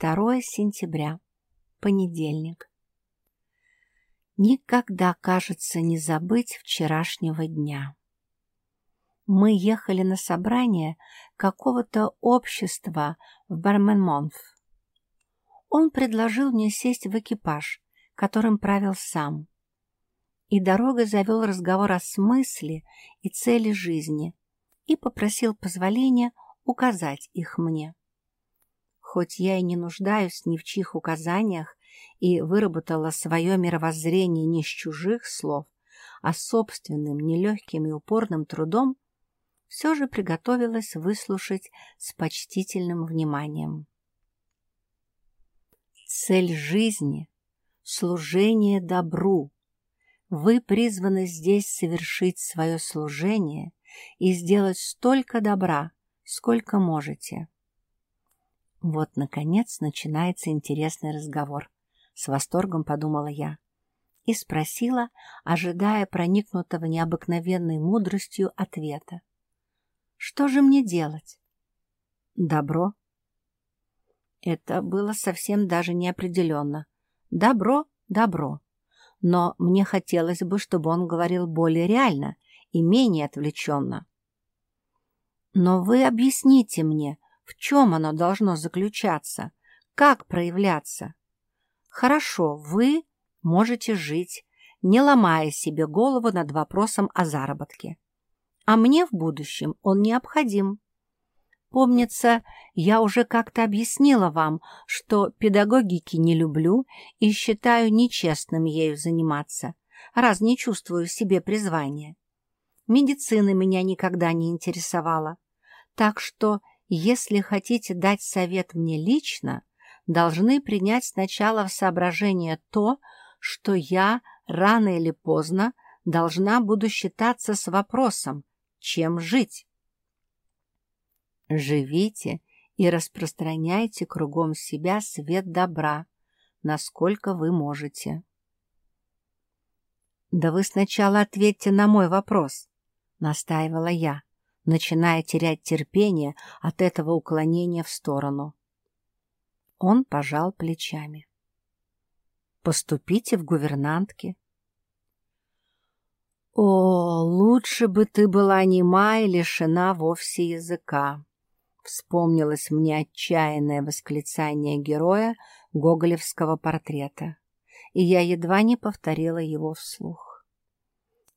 2 сентября. Понедельник. Никогда, кажется, не забыть вчерашнего дня. Мы ехали на собрание какого-то общества в Барменмонф. Он предложил мне сесть в экипаж, которым правил сам. И дорога завел разговор о смысле и цели жизни и попросил позволения указать их мне. Хоть я и не нуждаюсь ни в чьих указаниях и выработала свое мировоззрение не с чужих слов, а собственным нелегким и упорным трудом, все же приготовилась выслушать с почтительным вниманием. Цель жизни — служение добру. Вы призваны здесь совершить свое служение и сделать столько добра, сколько можете. Вот, наконец, начинается интересный разговор. С восторгом подумала я. И спросила, ожидая проникнутого необыкновенной мудростью ответа. Что же мне делать? Добро. Это было совсем даже неопределенно. Добро, добро. Но мне хотелось бы, чтобы он говорил более реально и менее отвлеченно. Но вы объясните мне, в чем оно должно заключаться? Как проявляться? Хорошо, вы можете жить, не ломая себе голову над вопросом о заработке. А мне в будущем он необходим. Помнится, я уже как-то объяснила вам, что педагогики не люблю и считаю нечестным ею заниматься, раз не чувствую в себе призвания. Медицина меня никогда не интересовала, так что если хотите дать совет мне лично, должны принять сначала в соображение то, что я рано или поздно должна буду считаться с вопросом, чем жить. Живите и распространяйте кругом себя свет добра, насколько вы можете. «Да вы сначала ответьте на мой вопрос», — настаивала я начиная терять терпение от этого уклонения в сторону. Он пожал плечами. «Поступите в гувернантки». «О, лучше бы ты была нема и лишена вовсе языка!» Вспомнилось мне отчаянное восклицание героя гоголевского портрета, и я едва не повторила его вслух.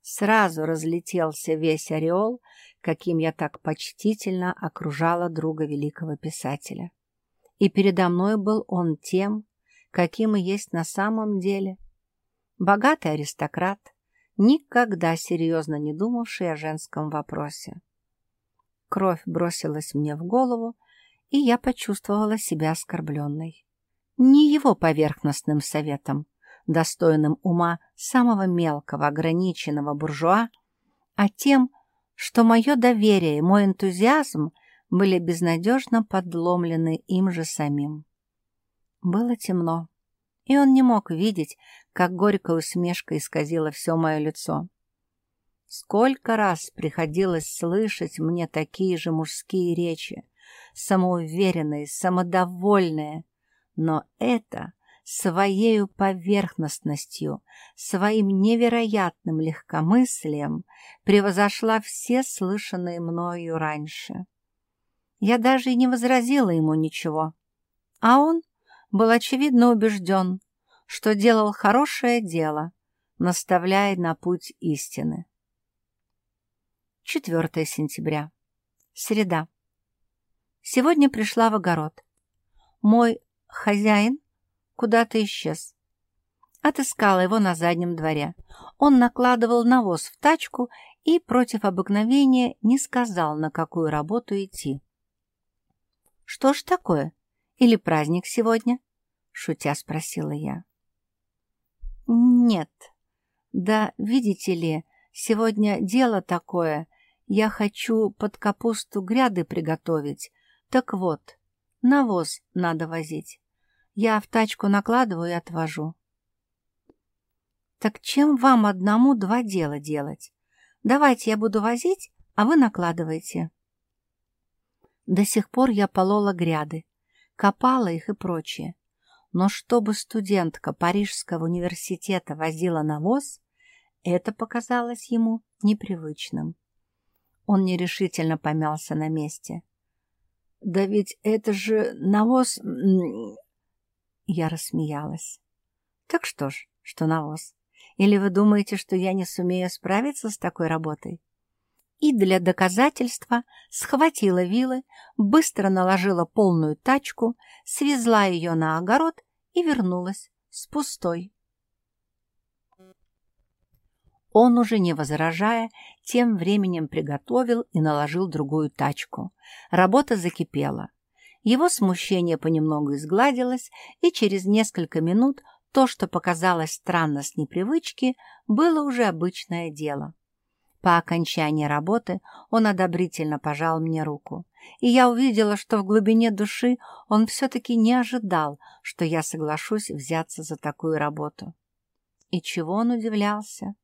Сразу разлетелся весь ореол, каким я так почтительно окружала друга великого писателя. И передо мной был он тем, каким и есть на самом деле. Богатый аристократ, никогда серьезно не думавший о женском вопросе. Кровь бросилась мне в голову, и я почувствовала себя оскорбленной. Не его поверхностным советом, достойным ума самого мелкого ограниченного буржуа, а тем, что мое доверие и мой энтузиазм были безнадежно подломлены им же самим. Было темно, и он не мог видеть, как горькая усмешка исказила все мое лицо. Сколько раз приходилось слышать мне такие же мужские речи, самоуверенные, самодовольные, но это своею поверхностностью, своим невероятным легкомыслием превозошла все слышанные мною раньше. Я даже и не возразила ему ничего, а он был очевидно убежден, что делал хорошее дело, наставляя на путь истины. 4 сентября. Среда. Сегодня пришла в огород. Мой хозяин куда-то исчез. Отыскала его на заднем дворе. Он накладывал навоз в тачку и против обыкновения не сказал, на какую работу идти. «Что ж такое? Или праздник сегодня?» — шутя спросила я. «Нет. Да, видите ли, сегодня дело такое. Я хочу под капусту гряды приготовить. Так вот, навоз надо возить. Я в тачку накладываю и отвожу. Так чем вам одному два дела делать? Давайте я буду возить, а вы накладываете. До сих пор я полола гряды, копала их и прочее. Но чтобы студентка Парижского университета возила навоз, это показалось ему непривычным. Он нерешительно помялся на месте. «Да ведь это же навоз...» Я рассмеялась. «Так что ж, что навоз? Или вы думаете, что я не сумею справиться с такой работой?» и для доказательства схватила вилы, быстро наложила полную тачку, свезла ее на огород и вернулась с пустой. Он, уже не возражая, тем временем приготовил и наложил другую тачку. Работа закипела. Его смущение понемногу изгладилось, и через несколько минут то, что показалось странно с непривычки, было уже обычное дело. По окончании работы он одобрительно пожал мне руку, и я увидела, что в глубине души он все-таки не ожидал, что я соглашусь взяться за такую работу. И чего он удивлялся?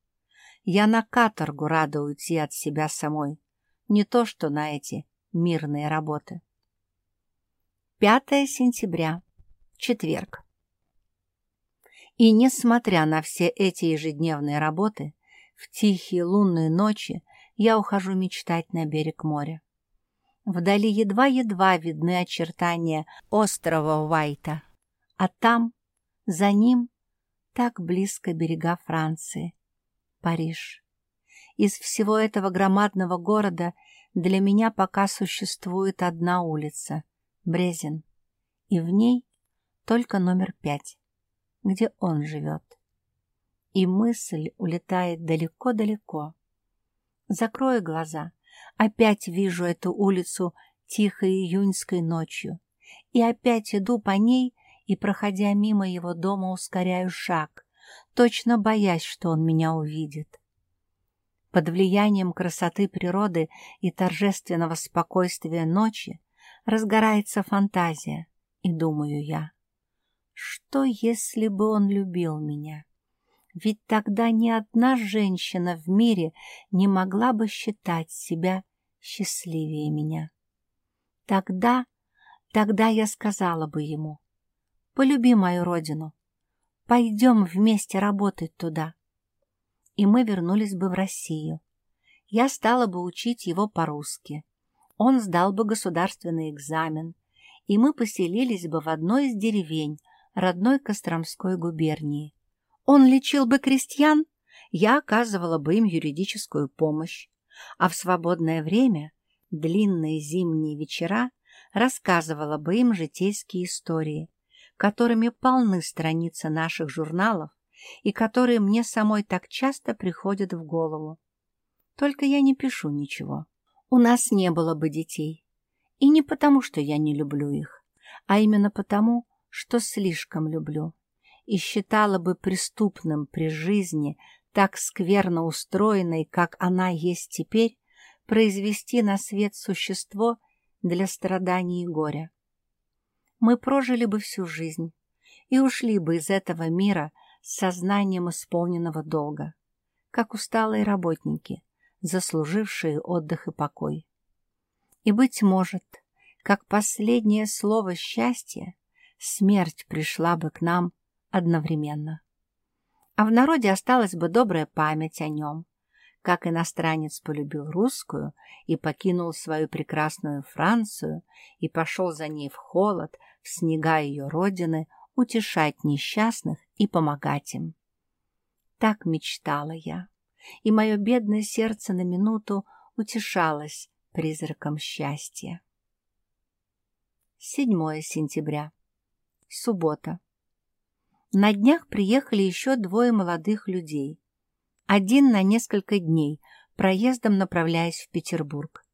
Я на каторгу рада уйти от себя самой, не то что на эти мирные работы. 5 сентября, четверг. И несмотря на все эти ежедневные работы, в тихие лунные ночи я ухожу мечтать на берег моря. Вдали едва-едва видны очертания острова Уайта, а там, за ним, так близко берега Франции, Париж. Из всего этого громадного города для меня пока существует одна улица — Брезин, и в ней только номер пять, где он живет и мысль улетает далеко-далеко. Закрою глаза, опять вижу эту улицу тихой июньской ночью, и опять иду по ней и, проходя мимо его дома, ускоряю шаг, точно боясь, что он меня увидит. Под влиянием красоты природы и торжественного спокойствия ночи разгорается фантазия, и думаю я, что если бы он любил меня? Ведь тогда ни одна женщина в мире не могла бы считать себя счастливее меня. Тогда, тогда я сказала бы ему, полюби мою родину, пойдем вместе работать туда. И мы вернулись бы в Россию. Я стала бы учить его по-русски. Он сдал бы государственный экзамен, и мы поселились бы в одной из деревень родной Костромской губернии. Он лечил бы крестьян, я оказывала бы им юридическую помощь, а в свободное время, длинные зимние вечера, рассказывала бы им житейские истории, которыми полны страницы наших журналов и которые мне самой так часто приходят в голову. Только я не пишу ничего. У нас не было бы детей. И не потому, что я не люблю их, а именно потому, что слишком люблю и считала бы преступным при жизни, так скверно устроенной, как она есть теперь, произвести на свет существо для страданий и горя. Мы прожили бы всю жизнь и ушли бы из этого мира с сознанием исполненного долга, как усталые работники, заслужившие отдых и покой. И, быть может, как последнее слово счастья, смерть пришла бы к нам одновременно. А в народе осталась бы добрая память о нем, как иностранец полюбил русскую и покинул свою прекрасную Францию и пошел за ней в холод, в снега ее родины, утешать несчастных и помогать им. Так мечтала я, и мое бедное сердце на минуту утешалось призраком счастья. 7 сентября. Суббота. На днях приехали еще двое молодых людей. Один на несколько дней, проездом направляясь в Петербург.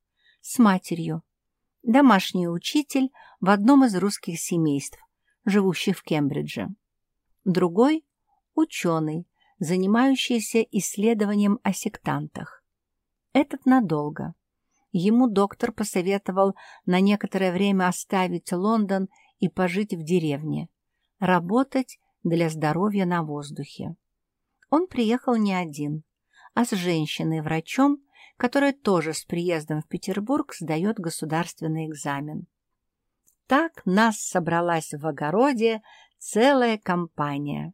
С матерью. Домашний учитель в одном из русских семейств, живущих в Кембридже. Другой – ученый, занимающийся исследованием о сектантах. Этот надолго. Ему доктор посоветовал на некоторое время оставить Лондон и пожить в деревне, работать для здоровья на воздухе. Он приехал не один, а с женщиной-врачом, которая тоже с приездом в Петербург сдает государственный экзамен. так нас собралась в огороде целая компания.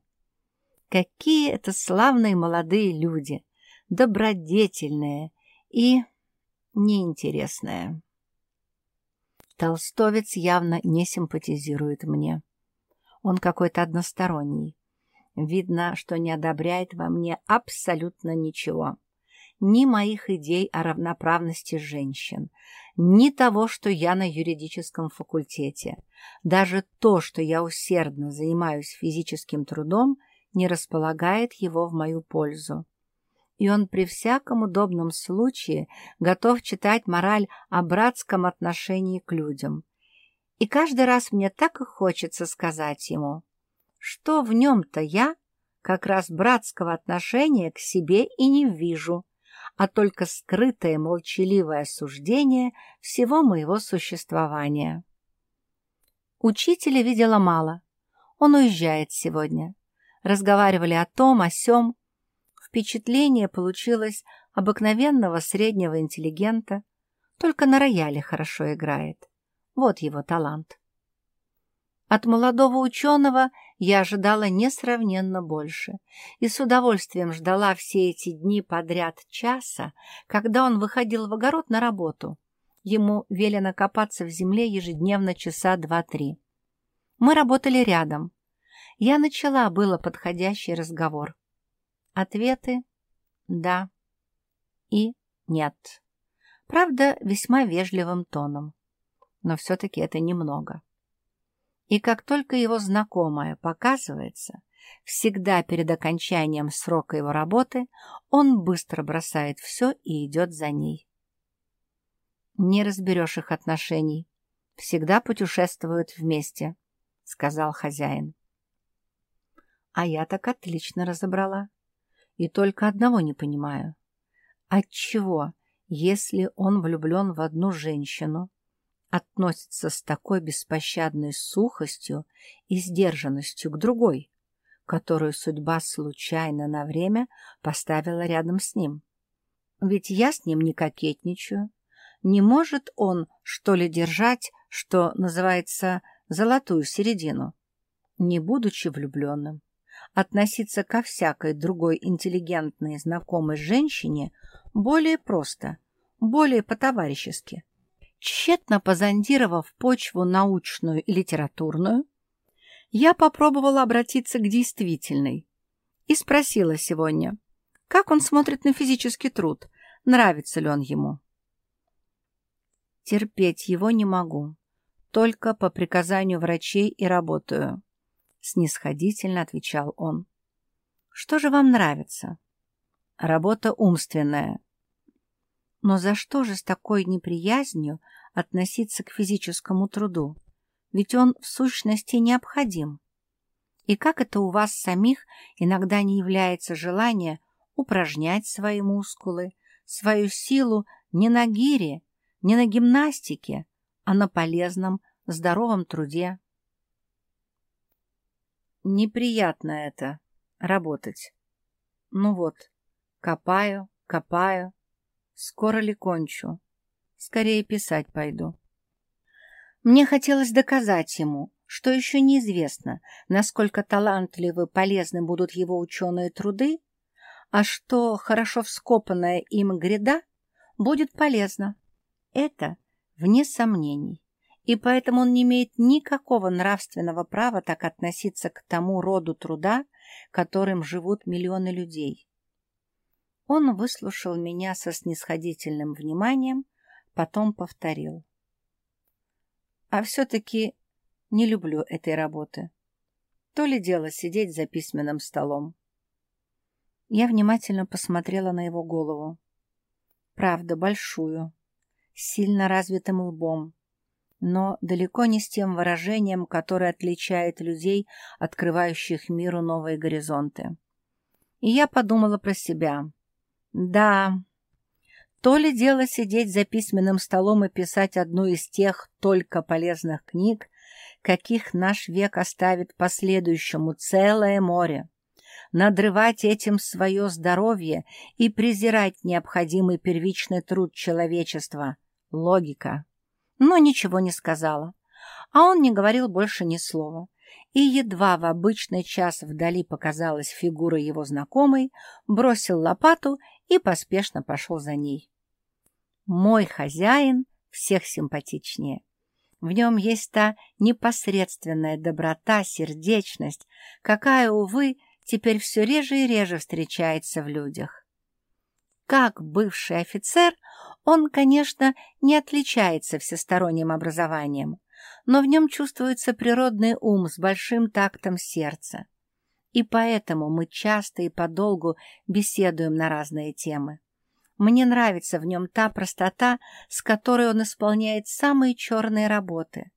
Какие это славные молодые люди, добродетельные и неинтересные. Толстовец явно не симпатизирует мне. Он какой-то односторонний. Видно, что не одобряет во мне абсолютно ничего. Ни моих идей о равноправности женщин, ни того, что я на юридическом факультете. Даже то, что я усердно занимаюсь физическим трудом, не располагает его в мою пользу. И он при всяком удобном случае готов читать мораль о братском отношении к людям. И каждый раз мне так и хочется сказать ему, что в нем-то я как раз братского отношения к себе и не вижу, а только скрытое молчаливое осуждение всего моего существования. Учителя видела мало. Он уезжает сегодня. Разговаривали о том, о сём. Впечатление получилось обыкновенного среднего интеллигента, только на рояле хорошо играет. Вот его талант. От молодого ученого я ожидала несравненно больше и с удовольствием ждала все эти дни подряд часа, когда он выходил в огород на работу. Ему велено копаться в земле ежедневно часа два-три. Мы работали рядом. Я начала было подходящий разговор. Ответы «да» и «нет». Правда, весьма вежливым тоном. Но все-таки это немного. И как только его знакомая показывается, всегда перед окончанием срока его работы, он быстро бросает все и идет за ней. «Не разберешь их отношений. Всегда путешествуют вместе», — сказал хозяин. А я так отлично разобрала. И только одного не понимаю. Отчего, если он влюблен в одну женщину, относится с такой беспощадной сухостью и сдержанностью к другой, которую судьба случайно на время поставила рядом с ним. Ведь я с ним не кокетничаю. Не может он, что ли, держать, что называется, золотую середину, не будучи влюбленным. Относиться ко всякой другой интеллигентной знакомой женщине более просто, более по-товарищески – Тщетно позондировав почву научную и литературную, я попробовала обратиться к действительной и спросила сегодня, как он смотрит на физический труд, нравится ли он ему. Терпеть его не могу, только по приказанию врачей и работаю, — снисходительно отвечал он. Что же вам нравится? Работа умственная, но за что же с такой неприязнью относиться к физическому труду? Ведь он в сущности необходим. И как это у вас самих иногда не является желание упражнять свои мускулы, свою силу не на гире, не на гимнастике, а на полезном, здоровом труде? Неприятно это — работать. Ну вот, копаю, копаю, Скоро ли кончу? Скорее писать пойду. Мне хотелось доказать ему, что еще неизвестно, насколько талантливы полезны будут его ученые труды, а что хорошо вскопанная им гряда будет полезна. Это вне сомнений, и поэтому он не имеет никакого нравственного права так относиться к тому роду труда, которым живут миллионы людей. Он выслушал меня со снисходительным вниманием, потом повторил. А все-таки не люблю этой работы. То ли дело сидеть за письменным столом. Я внимательно посмотрела на его голову. Правда, большую, сильно развитым лбом, но далеко не с тем выражением, которое отличает людей, открывающих миру новые горизонты. И я подумала про себя — да, то ли дело сидеть за письменным столом и писать одну из тех только полезных книг, каких наш век оставит последующему целое море, надрывать этим свое здоровье и презирать необходимый первичный труд человечества. Логика. Но ничего не сказала. а он не говорил больше ни слова. И едва в обычный час вдали показалась фигура его знакомой, бросил лопату и поспешно пошел за ней. Мой хозяин всех симпатичнее. В нем есть та непосредственная доброта, сердечность, какая, увы, теперь все реже и реже встречается в людях. Как бывший офицер, он, конечно, не отличается всесторонним образованием, но в нем чувствуется природный ум с большим тактом сердца. И поэтому мы часто и подолгу беседуем на разные темы. Мне нравится в нем та простота, с которой он исполняет самые черные работы.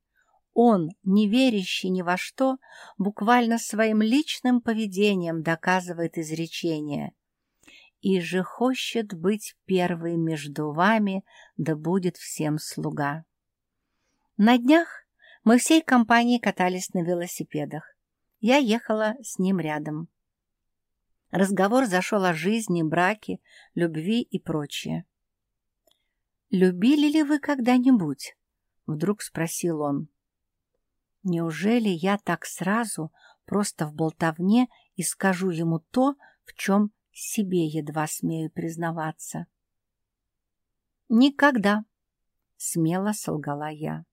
Он, не верящий ни во что, буквально своим личным поведением доказывает изречение «И же хочет быть первый между вами, да будет всем слуга». На днях мы всей компанией катались на велосипедах. Я ехала с ним рядом. Разговор зашел о жизни, браке, любви и прочее. «Любили ли вы когда-нибудь?» — вдруг спросил он. «Неужели я так сразу, просто в болтовне, и скажу ему то, в чем себе едва смею признаваться?» «Никогда», — смело солгала я.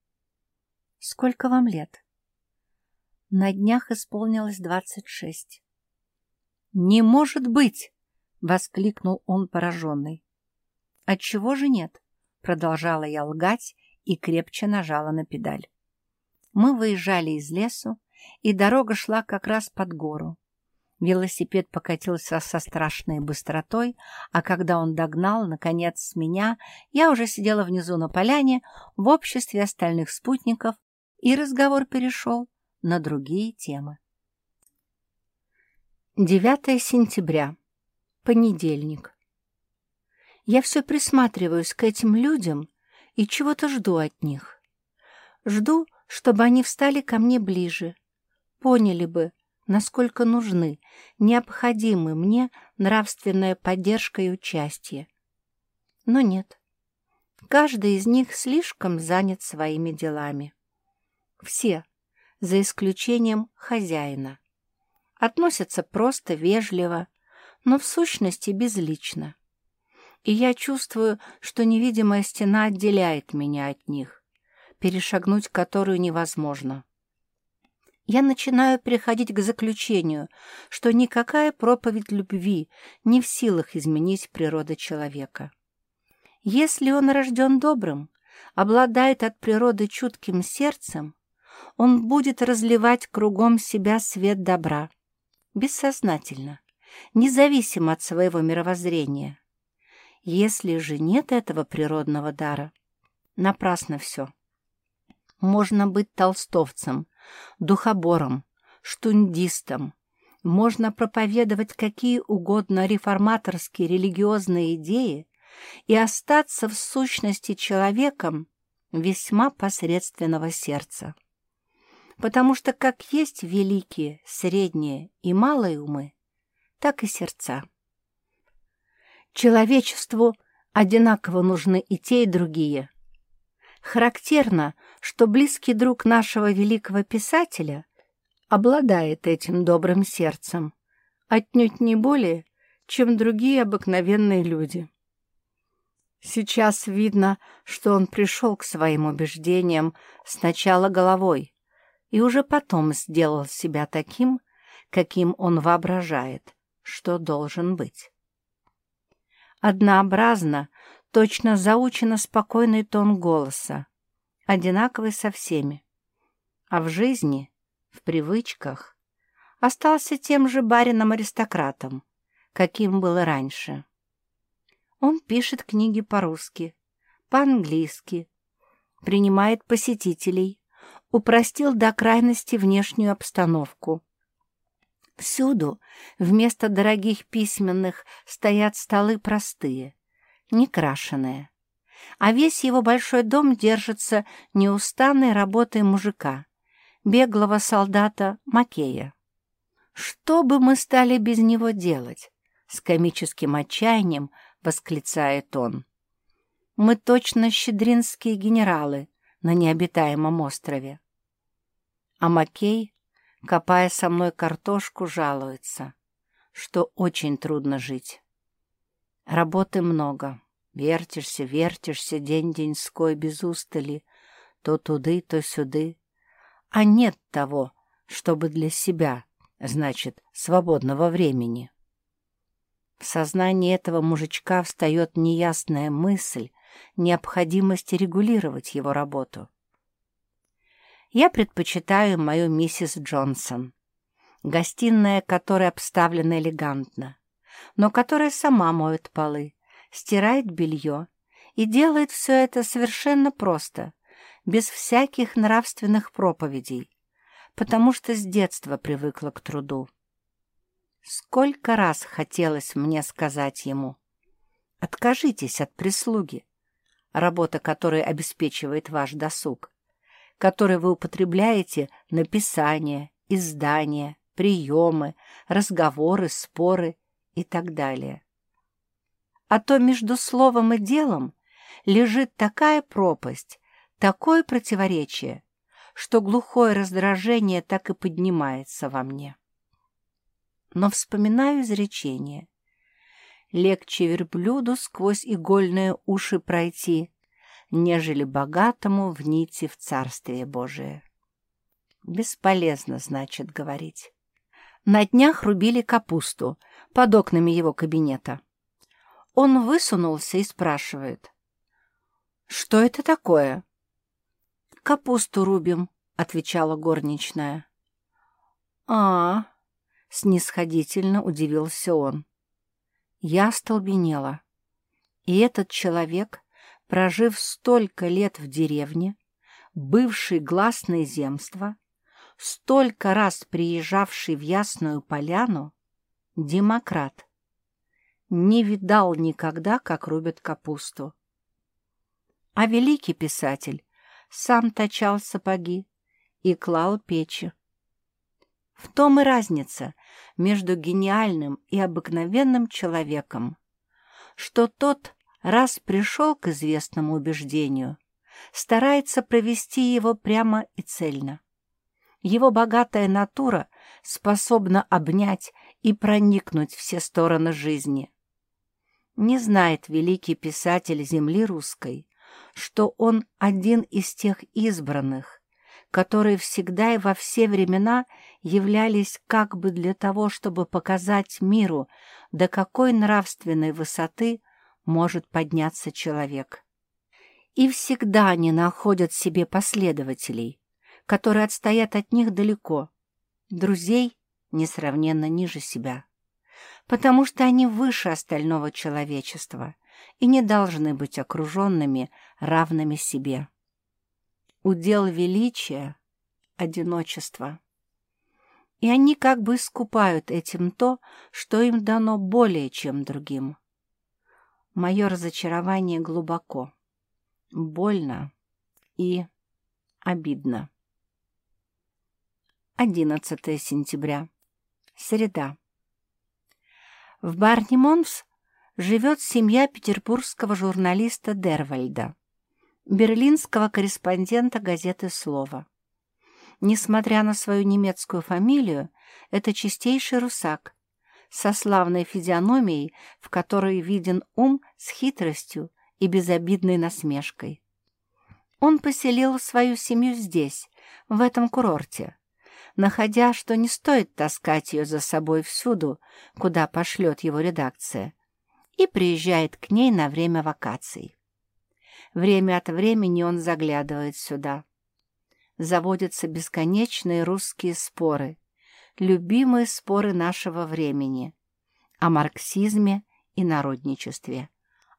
«Сколько вам лет?» На днях исполнилось двадцать шесть. «Не может быть!» — воскликнул он пораженный. «Отчего же нет?» — продолжала я лгать и крепче нажала на педаль. Мы выезжали из лесу, и дорога шла как раз под гору. Велосипед покатился со страшной быстротой, а когда он догнал, наконец, меня, я уже сидела внизу на поляне в обществе остальных спутников, и разговор перешел на другие темы. 9 сентября. Понедельник. Я все присматриваюсь к этим людям и чего-то жду от них. Жду, чтобы они встали ко мне ближе, поняли бы, насколько нужны, необходимы мне нравственная поддержка и участие. Но нет. Каждый из них слишком занят своими делами. Все, за исключением хозяина относятся просто вежливо, но в сущности безлично. И я чувствую, что невидимая стена отделяет меня от них, перешагнуть которую невозможно. Я начинаю приходить к заключению, что никакая проповедь любви не в силах изменить природу человека. Если он рожден добрым, обладает от природы чутким сердцем, он будет разливать кругом себя свет добра, бессознательно, независимо от своего мировоззрения. Если же нет этого природного дара, напрасно все. Можно быть толстовцем, духобором, штундистом, можно проповедовать какие угодно реформаторские религиозные идеи и остаться в сущности человеком весьма посредственного сердца потому что как есть великие, средние и малые умы, так и сердца. Человечеству одинаково нужны и те, и другие. Характерно, что близкий друг нашего великого писателя обладает этим добрым сердцем, отнюдь не более, чем другие обыкновенные люди. Сейчас видно, что он пришел к своим убеждениям сначала головой, и уже потом сделал себя таким, каким он воображает, что должен быть. Однообразно, точно заучено спокойный тон голоса, одинаковый со всеми. А в жизни, в привычках, остался тем же барином-аристократом, каким был раньше. Он пишет книги по-русски, по-английски, принимает посетителей, упростил до крайности внешнюю обстановку. Всюду вместо дорогих письменных стоят столы простые, некрашенные, а весь его большой дом держится неустанной работой мужика, беглого солдата Макея. «Что бы мы стали без него делать?» — с комическим отчаянием восклицает он. «Мы точно щедринские генералы на необитаемом острове. А Макей, копая со мной картошку, жалуется, что очень трудно жить. Работы много. Вертишься, вертишься день-деньской без устали, то туды, то сюды. А нет того, чтобы для себя, значит, свободного времени. В сознании этого мужичка встает неясная мысль необходимости регулировать его работу. Я предпочитаю мою миссис Джонсон, гостиная которая обставлена элегантно, но которая сама моет полы, стирает белье и делает все это совершенно просто, без всяких нравственных проповедей, потому что с детства привыкла к труду. Сколько раз хотелось мне сказать ему «Откажитесь от прислуги», работа которой обеспечивает ваш досуг, который вы употребляете на писание, издание, приемы, разговоры, споры и так далее. А то между словом и делом лежит такая пропасть, такое противоречие, что глухое раздражение так и поднимается во мне. Но вспоминаю изречение. Легче верблюду сквозь игольные уши пройти, нежели богатому в нити в Царствие Божие. Бесполезно, значит, говорить. На днях рубили капусту под окнами его кабинета. Он высунулся и спрашивает. «Что это такое?» «Капусту рубим», — отвечала горничная. «А, -а — снисходительно удивился он. Я остолбенела. И этот человек, прожив столько лет в деревне, бывший гласное земство, столько раз приезжавший в Ясную Поляну, демократ, не видал никогда, как рубят капусту. А великий писатель сам точал сапоги и клал печи. В том и разница между гениальным и обыкновенным человеком, что тот, раз пришел к известному убеждению, старается провести его прямо и цельно. Его богатая натура способна обнять и проникнуть все стороны жизни. Не знает великий писатель земли русской, что он один из тех избранных, которые всегда и во все времена являлись как бы для того, чтобы показать миру, до какой нравственной высоты может подняться человек. И всегда они находят себе последователей, которые отстоят от них далеко, друзей несравненно ниже себя, потому что они выше остального человечества и не должны быть окруженными равными себе. Удел величия — одиночество. И они как бы искупают этим то, что им дано более, чем другим. Мое разочарование глубоко, больно и обидно. 11 сентября. Среда. В Барнимонс живет семья петербургского журналиста Дервальда берлинского корреспондента газеты «Слово». Несмотря на свою немецкую фамилию, это чистейший русак, со славной физиономией, в которой виден ум с хитростью и безобидной насмешкой. Он поселил свою семью здесь, в этом курорте, находя, что не стоит таскать ее за собой всюду, куда пошлет его редакция, и приезжает к ней на время вакаций. Время от времени он заглядывает сюда. Заводятся бесконечные русские споры, любимые споры нашего времени о марксизме и народничестве,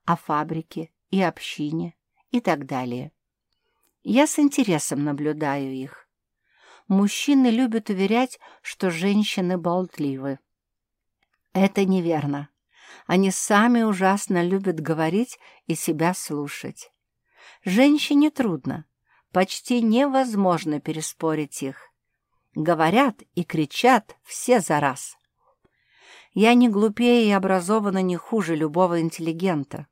о фабрике и общине и так далее. Я с интересом наблюдаю их. Мужчины любят уверять, что женщины болтливы. Это неверно. Они сами ужасно любят говорить и себя слушать. Женщине трудно, почти невозможно переспорить их. Говорят и кричат все за раз. Я не глупее и образована не хуже любого интеллигента.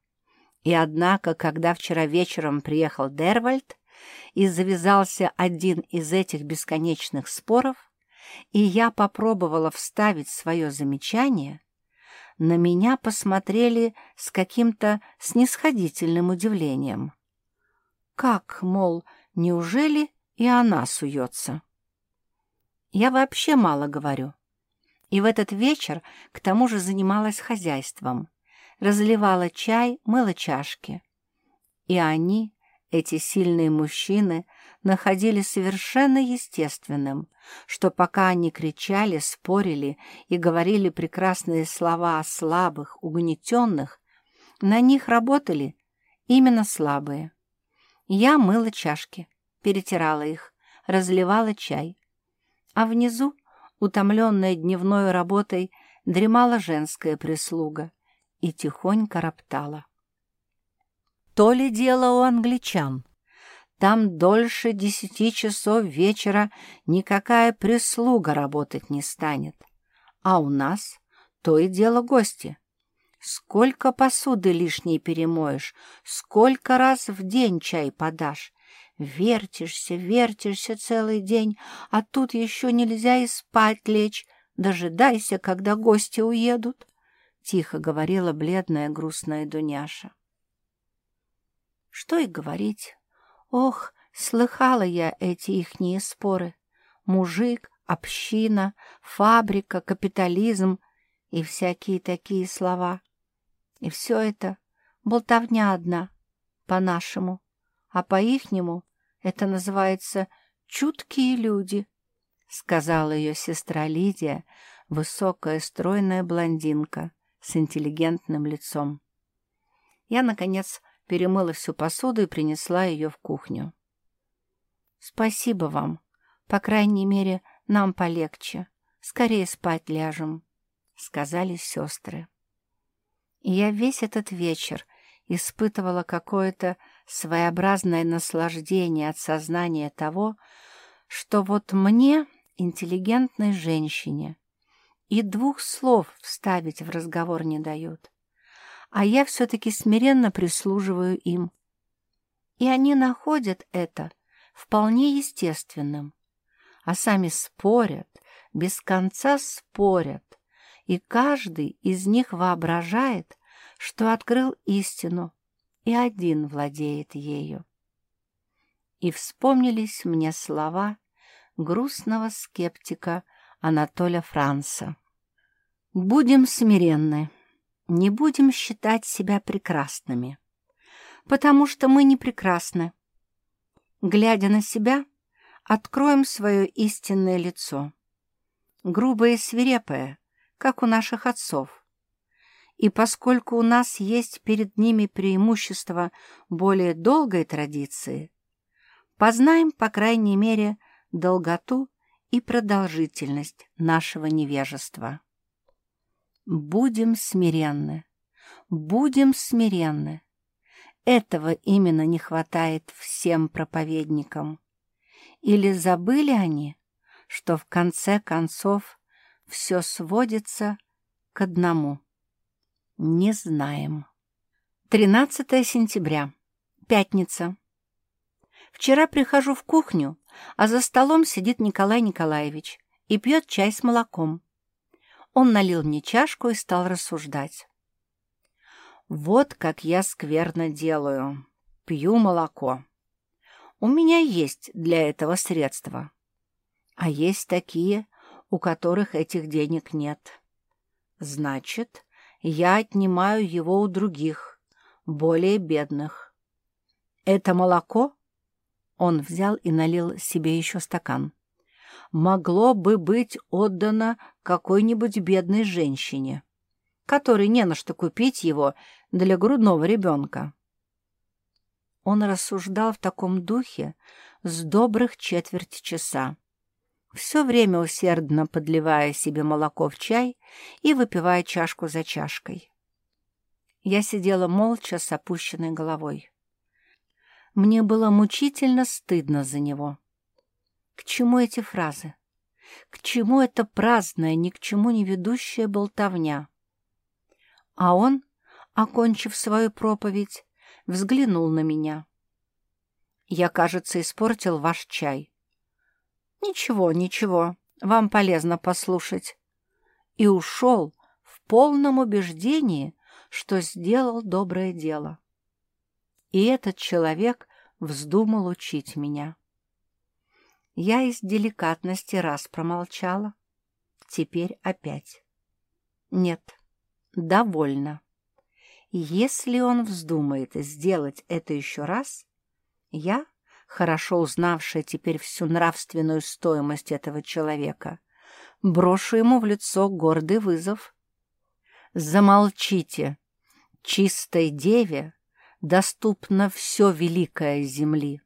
И однако, когда вчера вечером приехал Дервальд, и завязался один из этих бесконечных споров, и я попробовала вставить свое замечание, на меня посмотрели с каким-то снисходительным удивлением. Как, мол, неужели и она суется? Я вообще мало говорю. И в этот вечер к тому же занималась хозяйством, разливала чай, мыла чашки. И они, эти сильные мужчины, находили совершенно естественным, что пока они кричали, спорили и говорили прекрасные слова о слабых, угнетенных, на них работали именно слабые. Я мыла чашки, перетирала их, разливала чай. А внизу, утомленная дневной работой, дремала женская прислуга и тихонько роптала. То ли дело у англичан. Там дольше десяти часов вечера никакая прислуга работать не станет. А у нас то и дело гости. Сколько посуды лишней перемоешь, сколько раз в день чай подашь. Вертишься, вертишься целый день, а тут еще нельзя и спать лечь. Дожидайся, когда гости уедут, — тихо говорила бледная грустная Дуняша. Что и говорить. Ох, слыхала я эти ихние споры. Мужик, община, фабрика, капитализм и всякие такие слова. И все это болтовня одна, по-нашему, а по-ихнему это называется «чуткие люди», — сказала ее сестра Лидия, высокая стройная блондинка с интеллигентным лицом. Я, наконец, перемыла всю посуду и принесла ее в кухню. «Спасибо вам. По крайней мере, нам полегче. Скорее спать ляжем», — сказали сестры. И я весь этот вечер испытывала какое-то своеобразное наслаждение от сознания того, что вот мне, интеллигентной женщине, и двух слов вставить в разговор не дают а я все-таки смиренно прислуживаю им. И они находят это вполне естественным, а сами спорят, без конца спорят, и каждый из них воображает, что открыл истину и один владеет ею. И вспомнились мне слова грустного скептика Анатоля Франца. «Будем смиренны» не будем считать себя прекрасными, потому что мы не прекрасны. Глядя на себя, откроем свое истинное лицо, грубое и свирепое, как у наших отцов. И поскольку у нас есть перед ними преимущество более долгой традиции, познаем, по крайней мере, долготу и продолжительность нашего невежества. Будем смиренны, будем смиренны. Этого именно не хватает всем проповедникам. Или забыли они, что в конце концов все сводится к одному? Не знаем. 13 сентября. Пятница. Вчера прихожу в кухню, а за столом сидит Николай Николаевич и пьет чай с молоком. Он налил мне чашку и стал рассуждать. «Вот как я скверно делаю. Пью молоко. У меня есть для этого средства. А есть такие, у которых этих денег нет. Значит, я отнимаю его у других, более бедных. Это молоко?» Он взял и налил себе еще стакан могло бы быть отдано какой-нибудь бедной женщине, которой не на что купить его для грудного ребенка. Он рассуждал в таком духе с добрых четверть часа, все время усердно подливая себе молоко в чай и выпивая чашку за чашкой. Я сидела молча с опущенной головой. Мне было мучительно стыдно за него. К чему эти фразы? К чему эта праздная, ни к чему не ведущая болтовня? А он, окончив свою проповедь, взглянул на меня. Я, кажется, испортил ваш чай. Ничего, ничего, вам полезно послушать. И ушел в полном убеждении, что сделал доброе дело. И этот человек вздумал учить меня. Я из деликатности раз промолчала, теперь опять. Нет, довольно. Если он вздумает сделать это еще раз, я, хорошо узнавшая теперь всю нравственную стоимость этого человека, брошу ему в лицо гордый вызов. Замолчите! Чистой деве доступно все великое земли.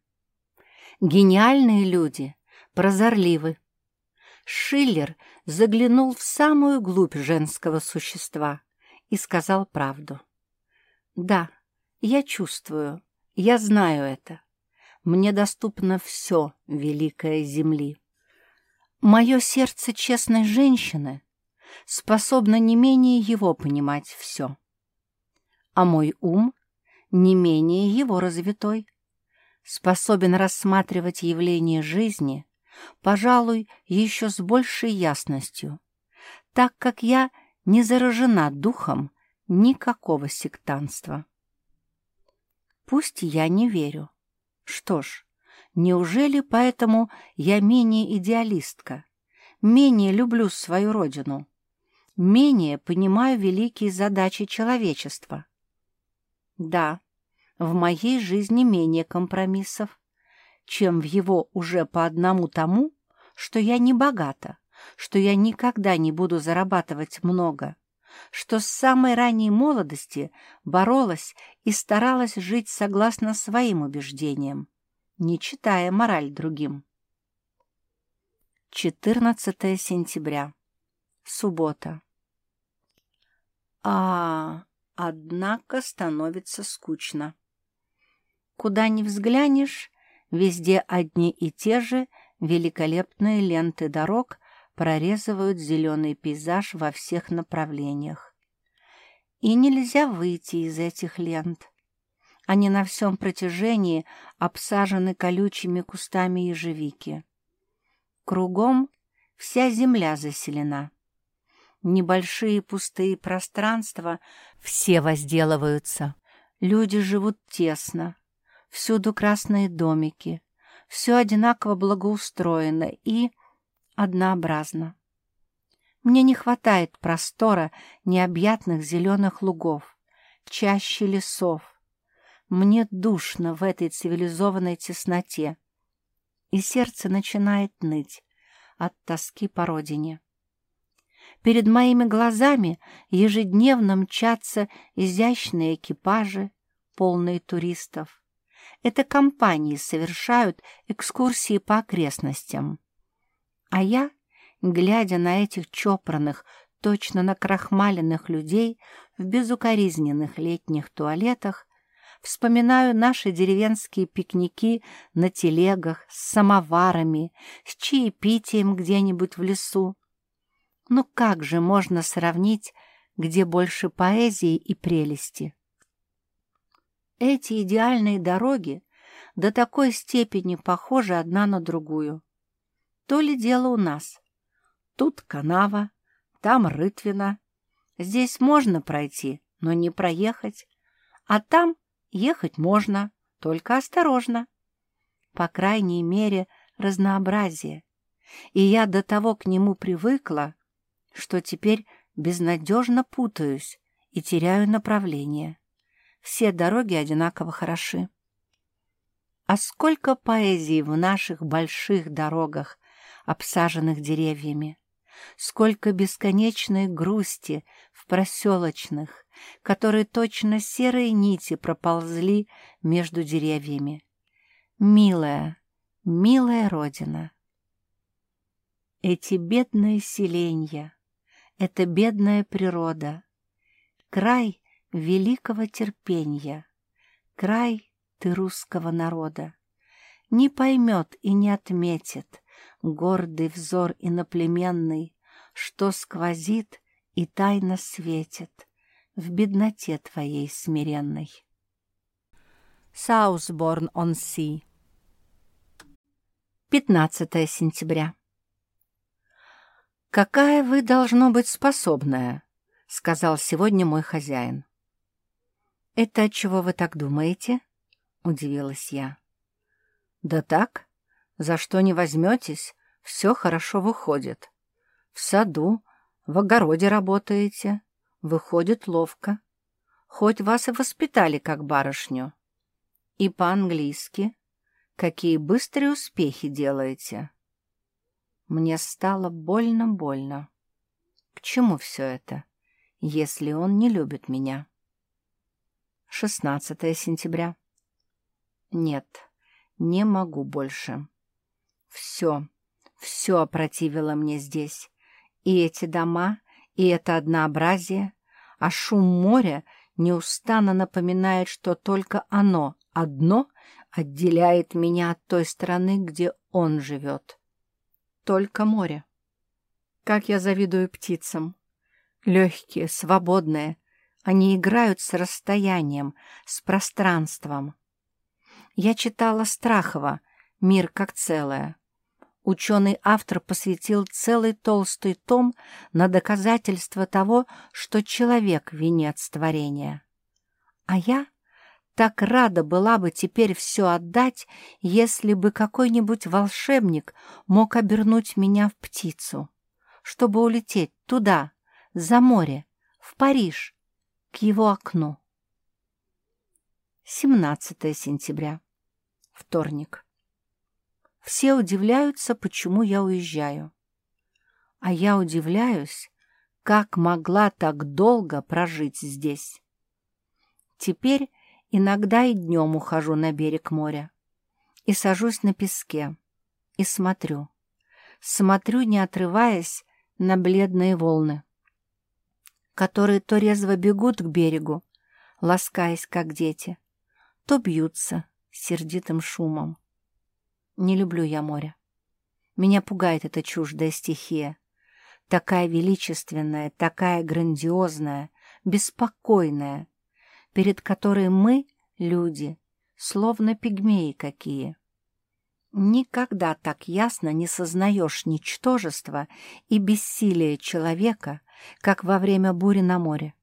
Гениальные люди, прозорливы. Шиллер заглянул в самую глубь женского существа и сказал правду. «Да, я чувствую, я знаю это. Мне доступно все великое земли. Мое сердце честной женщины способно не менее его понимать все. А мой ум не менее его развитой, способен рассматривать явления жизни, пожалуй, еще с большей ясностью, так как я не заражена духом никакого сектанства. Пусть я не верю, что ж, неужели поэтому я менее идеалистка, менее люблю свою родину, менее понимаю великие задачи человечества? Да, в моей жизни менее компромиссов, чем в его уже по одному тому, что я не богата, что я никогда не буду зарабатывать много, что с самой ранней молодости боролась и старалась жить согласно своим убеждениям, не читая мораль другим. 14 сентября. Суббота. А, однако становится скучно. Куда ни взглянешь, везде одни и те же великолепные ленты дорог прорезывают зеленый пейзаж во всех направлениях. И нельзя выйти из этих лент. Они на всем протяжении обсажены колючими кустами ежевики. Кругом вся земля заселена. Небольшие пустые пространства все возделываются. Люди живут тесно. Всюду красные домики. Все одинаково благоустроено и однообразно. Мне не хватает простора необъятных зеленых лугов, чаще лесов. Мне душно в этой цивилизованной тесноте, и сердце начинает ныть от тоски по родине. Перед моими глазами ежедневно мчатся изящные экипажи, полные туристов. Это компании совершают экскурсии по окрестностям. А я, глядя на этих чопорных, точно накрахмаленных людей в безукоризненных летних туалетах, вспоминаю наши деревенские пикники на телегах с самоварами, с чаепитием где-нибудь в лесу. Ну как же можно сравнить, где больше поэзии и прелести? Эти идеальные дороги до такой степени похожи одна на другую. То ли дело у нас. Тут канава, там рытвина. Здесь можно пройти, но не проехать. А там ехать можно, только осторожно. По крайней мере, разнообразие. И я до того к нему привыкла, что теперь безнадежно путаюсь и теряю направление. Все дороги одинаково хороши. А сколько поэзии в наших больших дорогах, обсаженных деревьями! Сколько бесконечной грусти в проселочных, которые точно серые нити проползли между деревьями. Милая, милая Родина! Эти бедные селенья, эта бедная природа, край великого терпения, край ты русского народа. Не поймет и не отметит гордый взор иноплеменный, что сквозит и тайно светит в бедноте твоей смиренной. Саусборн-он-Си 15 сентября. «Какая вы должно быть способная», — сказал сегодня мой хозяин. «Это от чего вы так думаете?» — удивилась я. «Да так, за что не возьметесь, все хорошо выходит. В саду, в огороде работаете, выходит ловко. Хоть вас и воспитали как барышню. И по-английски. Какие быстрые успехи делаете!» Мне стало больно-больно. К чему все это, если он не любит меня? 16 сентября. Нет, не могу больше. Все, все опротивило мне здесь. И эти дома, и это однообразие, а шум моря неустанно напоминает, что только оно, одно, отделяет меня от той страны, где он живет только море. Как я завидую птицам. Легкие, свободные, они играют с расстоянием, с пространством. Я читала Страхова «Мир как целое». Ученый-автор посвятил целый толстый том на доказательство того, что человек — венец творения. А я так рада была бы теперь все отдать, если бы какой-нибудь волшебник мог обернуть меня в птицу, чтобы улететь туда, за море, в Париж, к его окну. 17 сентября. Вторник. Все удивляются, почему я уезжаю. А я удивляюсь, как могла так долго прожить здесь. Теперь Иногда и днем ухожу на берег моря. И сажусь на песке. И смотрю. Смотрю, не отрываясь, на бледные волны, которые то резво бегут к берегу, ласкаясь, как дети, то бьются сердитым шумом. Не люблю я море. Меня пугает эта чуждая стихия. Такая величественная, такая грандиозная, беспокойная, перед которой мы, люди, словно пигмеи какие. Никогда так ясно не сознаешь ничтожества и бессилие человека, как во время бури на море.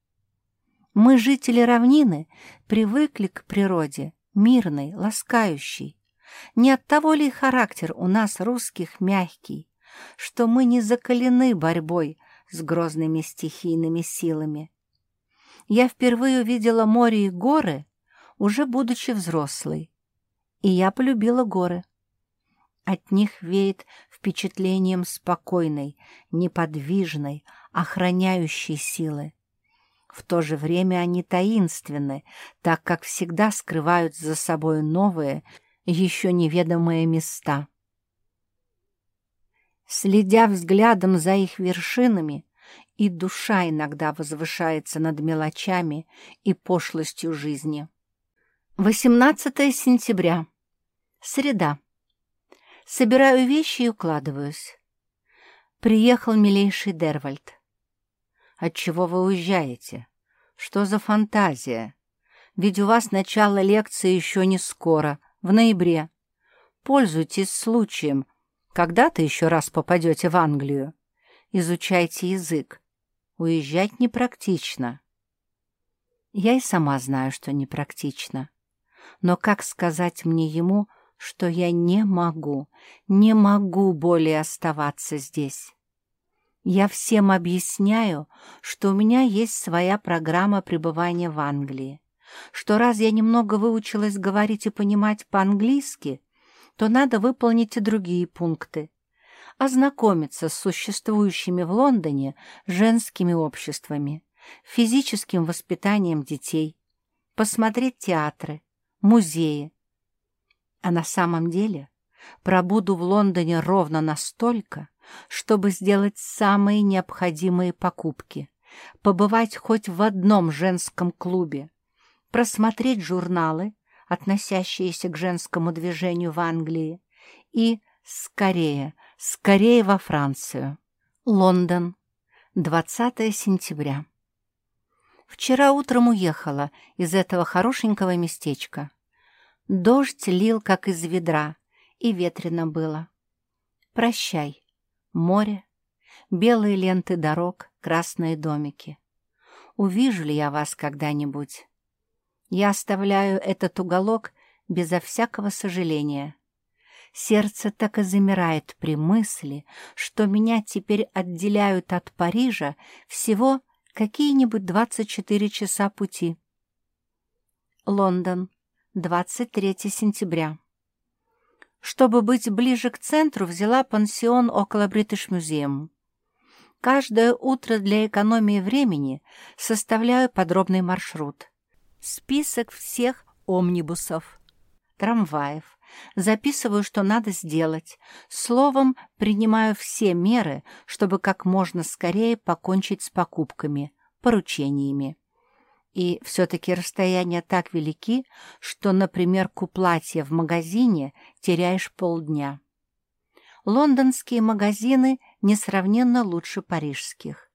Мы, жители равнины, привыкли к природе, мирной, ласкающей. Не от того ли характер у нас, русских, мягкий, что мы не закалены борьбой с грозными стихийными силами, я впервые увидела море и горы, уже будучи взрослой. И я полюбила горы. От них веет впечатлением спокойной, неподвижной, охраняющей силы. В то же время они таинственны, так как всегда скрывают за собой новые, еще неведомые места. Следя взглядом за их вершинами, и душа иногда возвышается над мелочами и пошлостью жизни. 18 сентября. Среда. Собираю вещи и укладываюсь. Приехал милейший Дервальд. Отчего вы уезжаете? Что за фантазия? Ведь у вас начало лекции еще не скоро, в ноябре. Пользуйтесь случаем. Когда-то еще раз попадете в Англию. Изучайте язык. Уезжать непрактично. Я и сама знаю, что непрактично. Но как сказать мне ему, что я не могу, не могу более оставаться здесь? Я всем объясняю, что у меня есть своя программа пребывания в Англии, что раз я немного выучилась говорить и понимать по-английски, то надо выполнить и другие пункты, ознакомиться с существующими в Лондоне женскими обществами, физическим воспитанием детей, посмотреть театры, музеи. А на самом деле пробуду в Лондоне ровно настолько, чтобы сделать самые необходимые покупки, побывать хоть в одном женском клубе, просмотреть журналы, относящиеся к женскому движению в Англии, и скорее Скорее во Францию. Лондон. 20 сентября. Вчера утром уехала из этого хорошенького местечка. Дождь лил, как из ведра, и ветрено было. Прощай, море, белые ленты дорог, красные домики. Увижу ли я вас когда-нибудь? Я оставляю этот уголок безо всякого сожаления. Сердце так и замирает при мысли, что меня теперь отделяют от Парижа всего какие-нибудь 24 часа пути. Лондон, 23 сентября. Чтобы быть ближе к центру, взяла пансион около Бритиш-музеем. Каждое утро для экономии времени составляю подробный маршрут. Список всех омнибусов, трамваев, записываю, что надо сделать. Словом, принимаю все меры, чтобы как можно скорее покончить с покупками, поручениями. И все-таки расстояния так велики, что, например, к платья в магазине теряешь полдня. Лондонские магазины несравненно лучше парижских.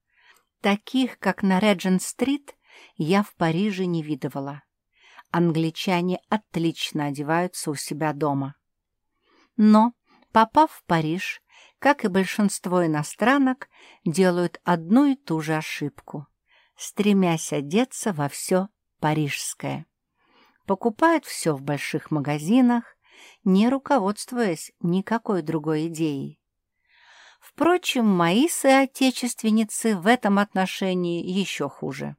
Таких, как на Реджент-стрит, я в Париже не видывала англичане отлично одеваются у себя дома. Но, попав в Париж, как и большинство иностранок, делают одну и ту же ошибку, стремясь одеться во все парижское. Покупают все в больших магазинах, не руководствуясь никакой другой идеей. Впрочем, мои соотечественницы в этом отношении еще хуже.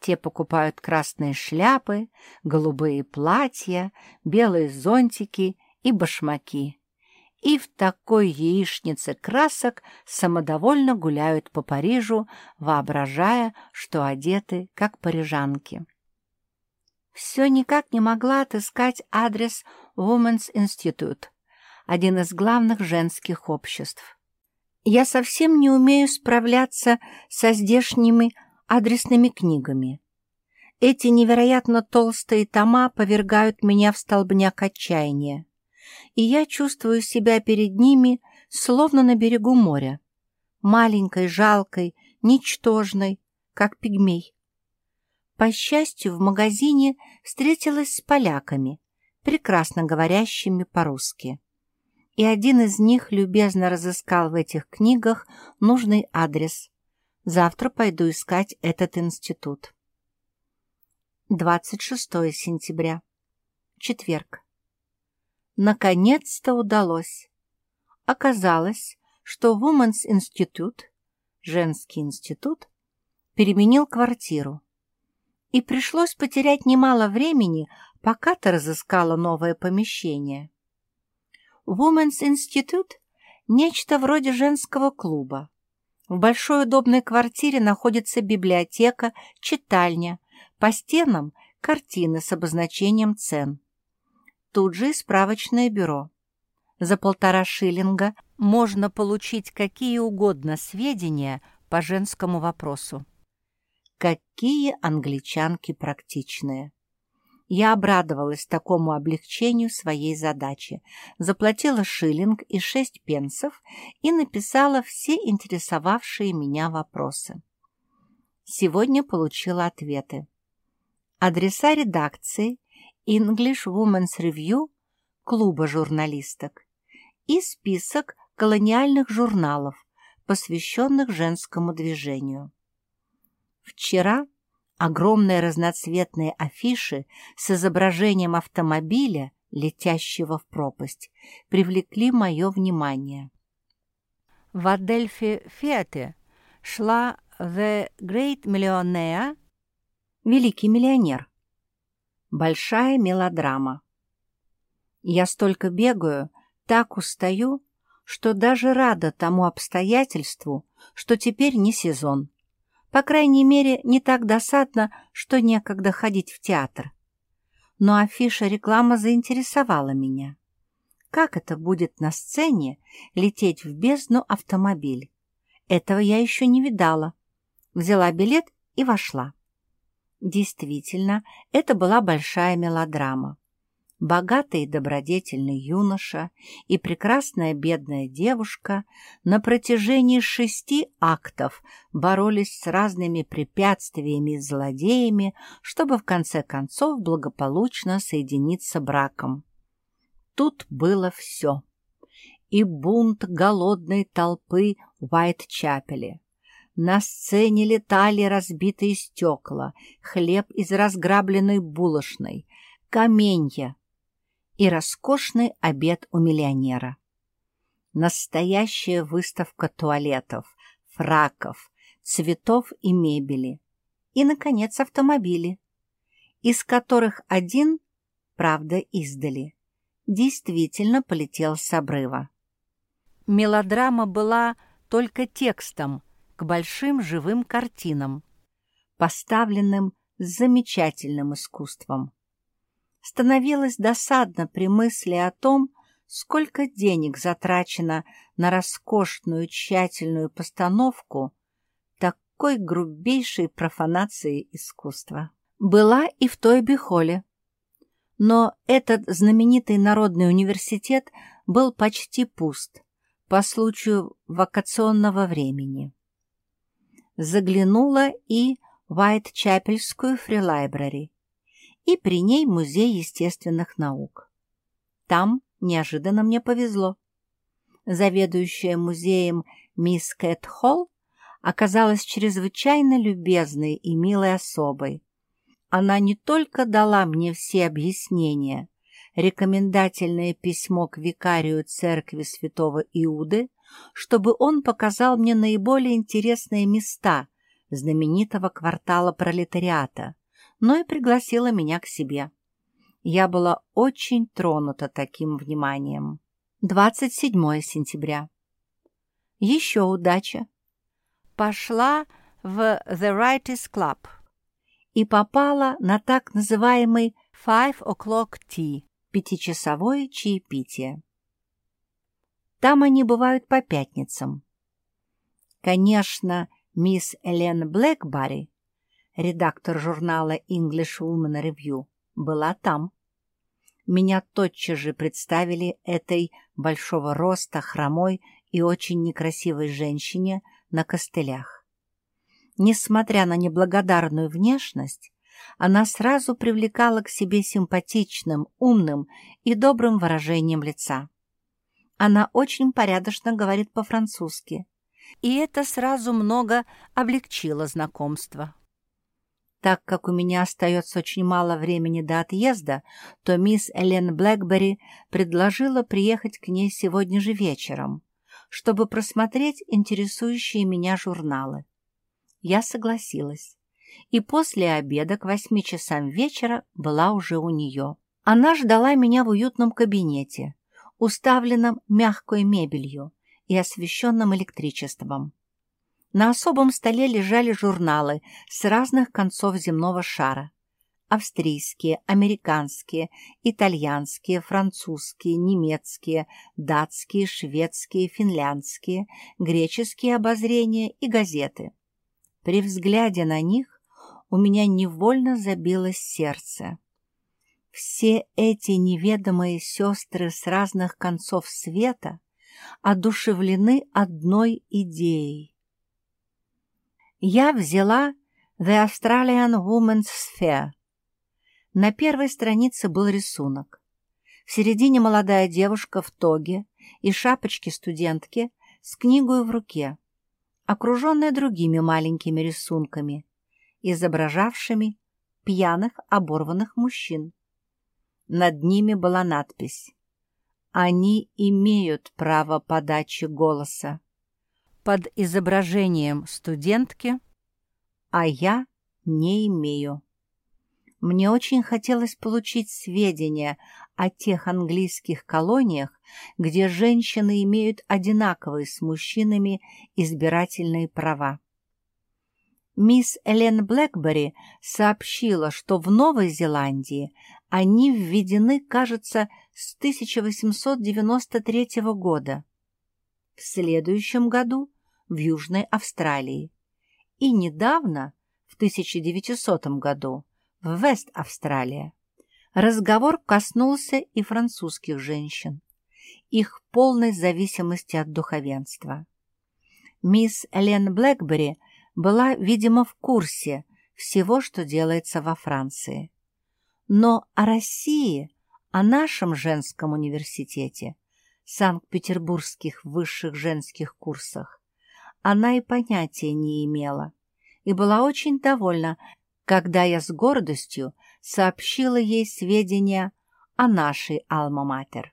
Те покупают красные шляпы, голубые платья, белые зонтики и башмаки. И в такой яичнице красок самодовольно гуляют по Парижу, воображая, что одеты как парижанки. Все никак не могла отыскать адрес Women's Institute, один из главных женских обществ. Я совсем не умею справляться со здешними адресными книгами. Эти невероятно толстые тома повергают меня в столбняк отчаяния, и я чувствую себя перед ними, словно на берегу моря, маленькой, жалкой, ничтожной, как пигмей. По счастью, в магазине встретилась с поляками, прекрасно говорящими по-русски. И один из них любезно разыскал в этих книгах нужный адрес, Завтра пойду искать этот институт. 26 сентября. Четверг. Наконец-то удалось. Оказалось, что Women's Institute, женский институт, переменил квартиру. И пришлось потерять немало времени, пока ты разыскала новое помещение. Women's Institute — нечто вроде женского клуба. В большой удобной квартире находится библиотека, читальня, по стенам картины с обозначением цен. Тут же и справочное бюро. За полтора шиллинга можно получить какие угодно сведения по женскому вопросу. Какие англичанки практичные! Я обрадовалась такому облегчению своей задачи, заплатила шиллинг и шесть пенсов и написала все интересовавшие меня вопросы. Сегодня получила ответы. Адреса редакции English Women's Review клуба журналисток и список колониальных журналов, посвященных женскому движению. Вчера Огромные разноцветные афиши с изображением автомобиля, летящего в пропасть, привлекли мое внимание. В Адельфе Фиате шла «The Great Millionaire» — «Великий миллионер». Большая мелодрама. Я столько бегаю, так устаю, что даже рада тому обстоятельству, что теперь не сезон. По крайней мере, не так досадно, что некогда ходить в театр. Но афиша реклама заинтересовала меня. Как это будет на сцене лететь в бездну автомобиль? Этого я еще не видала. Взяла билет и вошла. Действительно, это была большая мелодрама богатый и добродетельный юноша и прекрасная бедная девушка на протяжении шести актов боролись с разными препятствиями и злодеями, чтобы в конце концов благополучно соединиться браком. Тут было все. и бунт голодной толпы в Уайт-Чапеле. На сцене летали разбитые стекла, хлеб из разграбленной булочной, каменья и роскошный обед у миллионера. Настоящая выставка туалетов, фраков, цветов и мебели. И, наконец, автомобили, из которых один, правда, издали, действительно полетел с обрыва. Мелодрама была только текстом к большим живым картинам, поставленным с замечательным искусством. Становилось досадно при мысли о том, сколько денег затрачено на роскошную тщательную постановку такой грубейшей профанации искусства. Была и в той Бихоле. Но этот знаменитый народный университет был почти пуст по случаю вакационного времени. Заглянула и в Уайт-Чапельскую фрилайбрари, и при ней Музей естественных наук. Там неожиданно мне повезло. Заведующая музеем мисс Кэт Холл оказалась чрезвычайно любезной и милой особой. Она не только дала мне все объяснения, рекомендательное письмо к викарию церкви святого Иуды, чтобы он показал мне наиболее интересные места знаменитого квартала пролетариата, но и пригласила меня к себе. Я была очень тронута таким вниманием. 27 сентября. Еще удача. Пошла в The Writers Club и попала на так называемый Five O'Clock Tea – пятичасовое чаепитие. Там они бывают по пятницам. Конечно, мисс Элен Блэкбари, редактор журнала English Woman Review, была там. Меня тотчас же представили этой большого роста, хромой и очень некрасивой женщине на костылях. Несмотря на неблагодарную внешность, она сразу привлекала к себе симпатичным, умным и добрым выражением лица. Она очень порядочно говорит по-французски, и это сразу много облегчило знакомство. Так как у меня остается очень мало времени до отъезда, то мисс Элен Блэкбери предложила приехать к ней сегодня же вечером, чтобы просмотреть интересующие меня журналы. Я согласилась, и после обеда к восьми часам вечера была уже у нее. Она ждала меня в уютном кабинете, уставленном мягкой мебелью и освещенном электричеством. На особом столе лежали журналы с разных концов земного шара. Австрийские, американские, итальянские, французские, немецкие, датские, шведские, финляндские, греческие обозрения и газеты. При взгляде на них у меня невольно забилось сердце. Все эти неведомые сестры с разных концов света одушевлены одной идеей. Я взяла The Australian Woman's Sphere. На первой странице был рисунок. В середине молодая девушка в тоге и шапочке студентки с книгой в руке, окруженная другими маленькими рисунками, изображавшими пьяных оборванных мужчин. Над ними была надпись «Они имеют право подачи голоса». Под изображением студентки «А я не имею». Мне очень хотелось получить сведения о тех английских колониях, где женщины имеют одинаковые с мужчинами избирательные права. Мисс Элен Блэкбери сообщила, что в Новой Зеландии они введены, кажется, с 1893 года. В следующем году в Южной Австралии. И недавно, в 1900 году, в Вест-Австралия. Разговор коснулся и французских женщин, их полной зависимости от духовенства. Мисс Элен Блэкбери была, видимо, в курсе всего, что делается во Франции. Но о России, о нашем женском университете санкт-петербургских высших женских курсах, она и понятия не имела и была очень довольна, когда я с гордостью сообщила ей сведения о нашей Алма-Матер.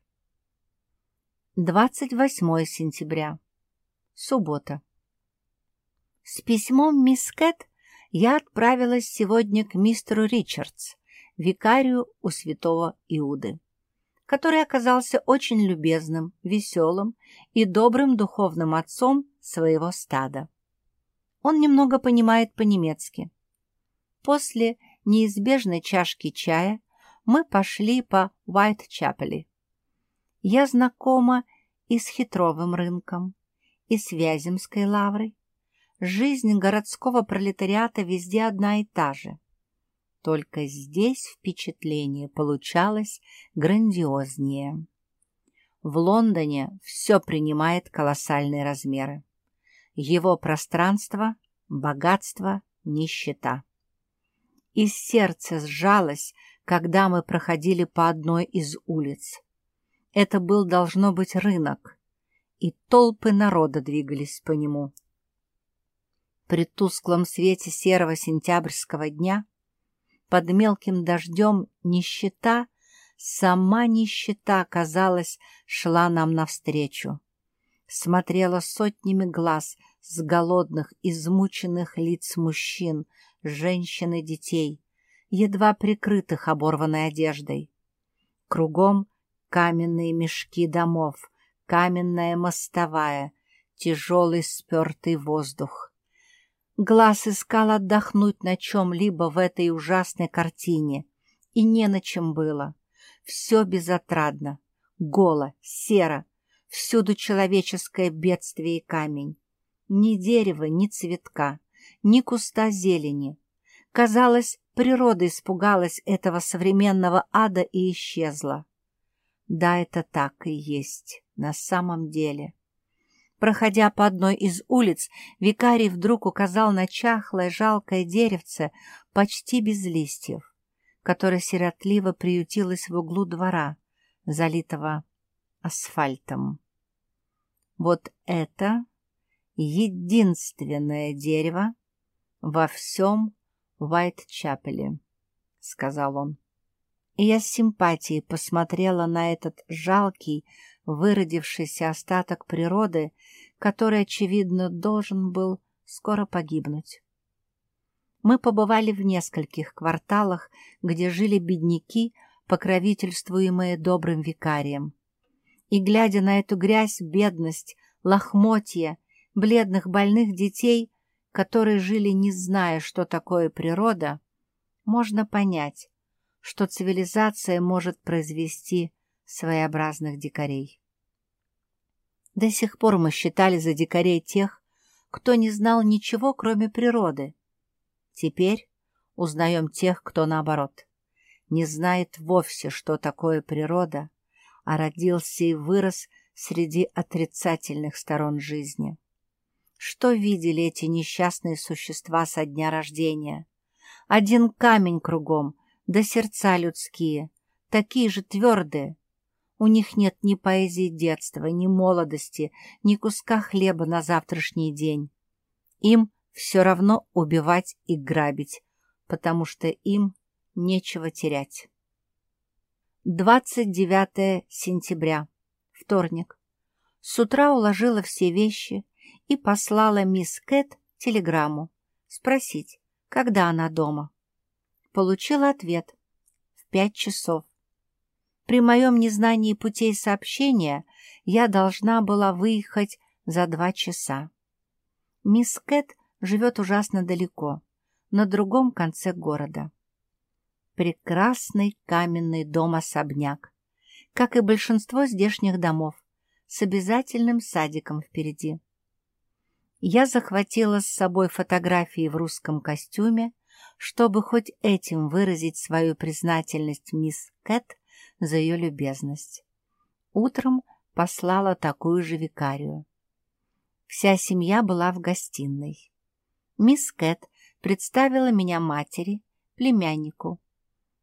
28 сентября. Суббота. С письмом мисс Кэт я отправилась сегодня к мистеру Ричардс, викарию у святого Иуды, который оказался очень любезным, веселым и добрым духовным отцом своего стада. Он немного понимает по-немецки. После неизбежной чашки чая мы пошли по Уайт-Чапели. Я знакома и с хитровым рынком, и с Вяземской лаврой. Жизнь городского пролетариата везде одна и та же. Только здесь впечатление получалось грандиознее. В Лондоне все принимает колоссальные размеры. Его пространство, богатство, нищета. И сердце сжалось, когда мы проходили по одной из улиц. Это был, должно быть, рынок, и толпы народа двигались по нему. При тусклом свете серого сентябрьского дня под мелким дождем нищета, сама нищета, казалось, шла нам навстречу. Смотрела сотнями глаз с голодных, измученных лиц мужчин, женщин и детей, едва прикрытых оборванной одеждой. Кругом каменные мешки домов, каменная мостовая, тяжелый спертый воздух. Глаз искал отдохнуть на чем-либо в этой ужасной картине, и не на чем было. Все безотрадно, голо, серо, всюду человеческое бедствие и камень. Ни дерева, ни цветка, ни куста зелени. Казалось, природа испугалась этого современного ада и исчезла. Да, это так и есть на самом деле. Проходя по одной из улиц, викарий вдруг указал на чахлое жалкое деревце, почти без листьев, которое сиротливо приютилось в углу двора, залитого асфальтом. Вот это единственное дерево во всем Уайт-Чапеле, — сказал он. И я с симпатией посмотрела на этот жалкий, выродившийся остаток природы, который, очевидно, должен был скоро погибнуть. Мы побывали в нескольких кварталах, где жили бедняки, покровительствуемые добрым викарием. И, глядя на эту грязь, бедность, лохмотья, бледных больных детей, которые жили, не зная, что такое природа, можно понять, что цивилизация может произвести своеобразных дикарей. До сих пор мы считали за дикарей тех, кто не знал ничего, кроме природы. Теперь узнаем тех, кто, наоборот, не знает вовсе, что такое природа, а родился и вырос среди отрицательных сторон жизни. Что видели эти несчастные существа со дня рождения? Один камень кругом, да сердца людские, такие же твердые, у них нет ни поэзии детства, ни молодости, ни куска хлеба на завтрашний день. Им все равно убивать и грабить, потому что им нечего терять. 29 сентября. Вторник. С утра уложила все вещи и послала мисс Кэт телеграмму спросить, когда она дома. Получила ответ в пять часов. При моем незнании путей сообщения я должна была выехать за два часа. Мисс Кэт живет ужасно далеко, на другом конце города. Прекрасный каменный дом-особняк, как и большинство здешних домов, с обязательным садиком впереди. Я захватила с собой фотографии в русском костюме, чтобы хоть этим выразить свою признательность мисс Кэт за ее любезность. Утром послала такую же викарию. Вся семья была в гостиной. Мисс Кэт представила меня матери, племяннику,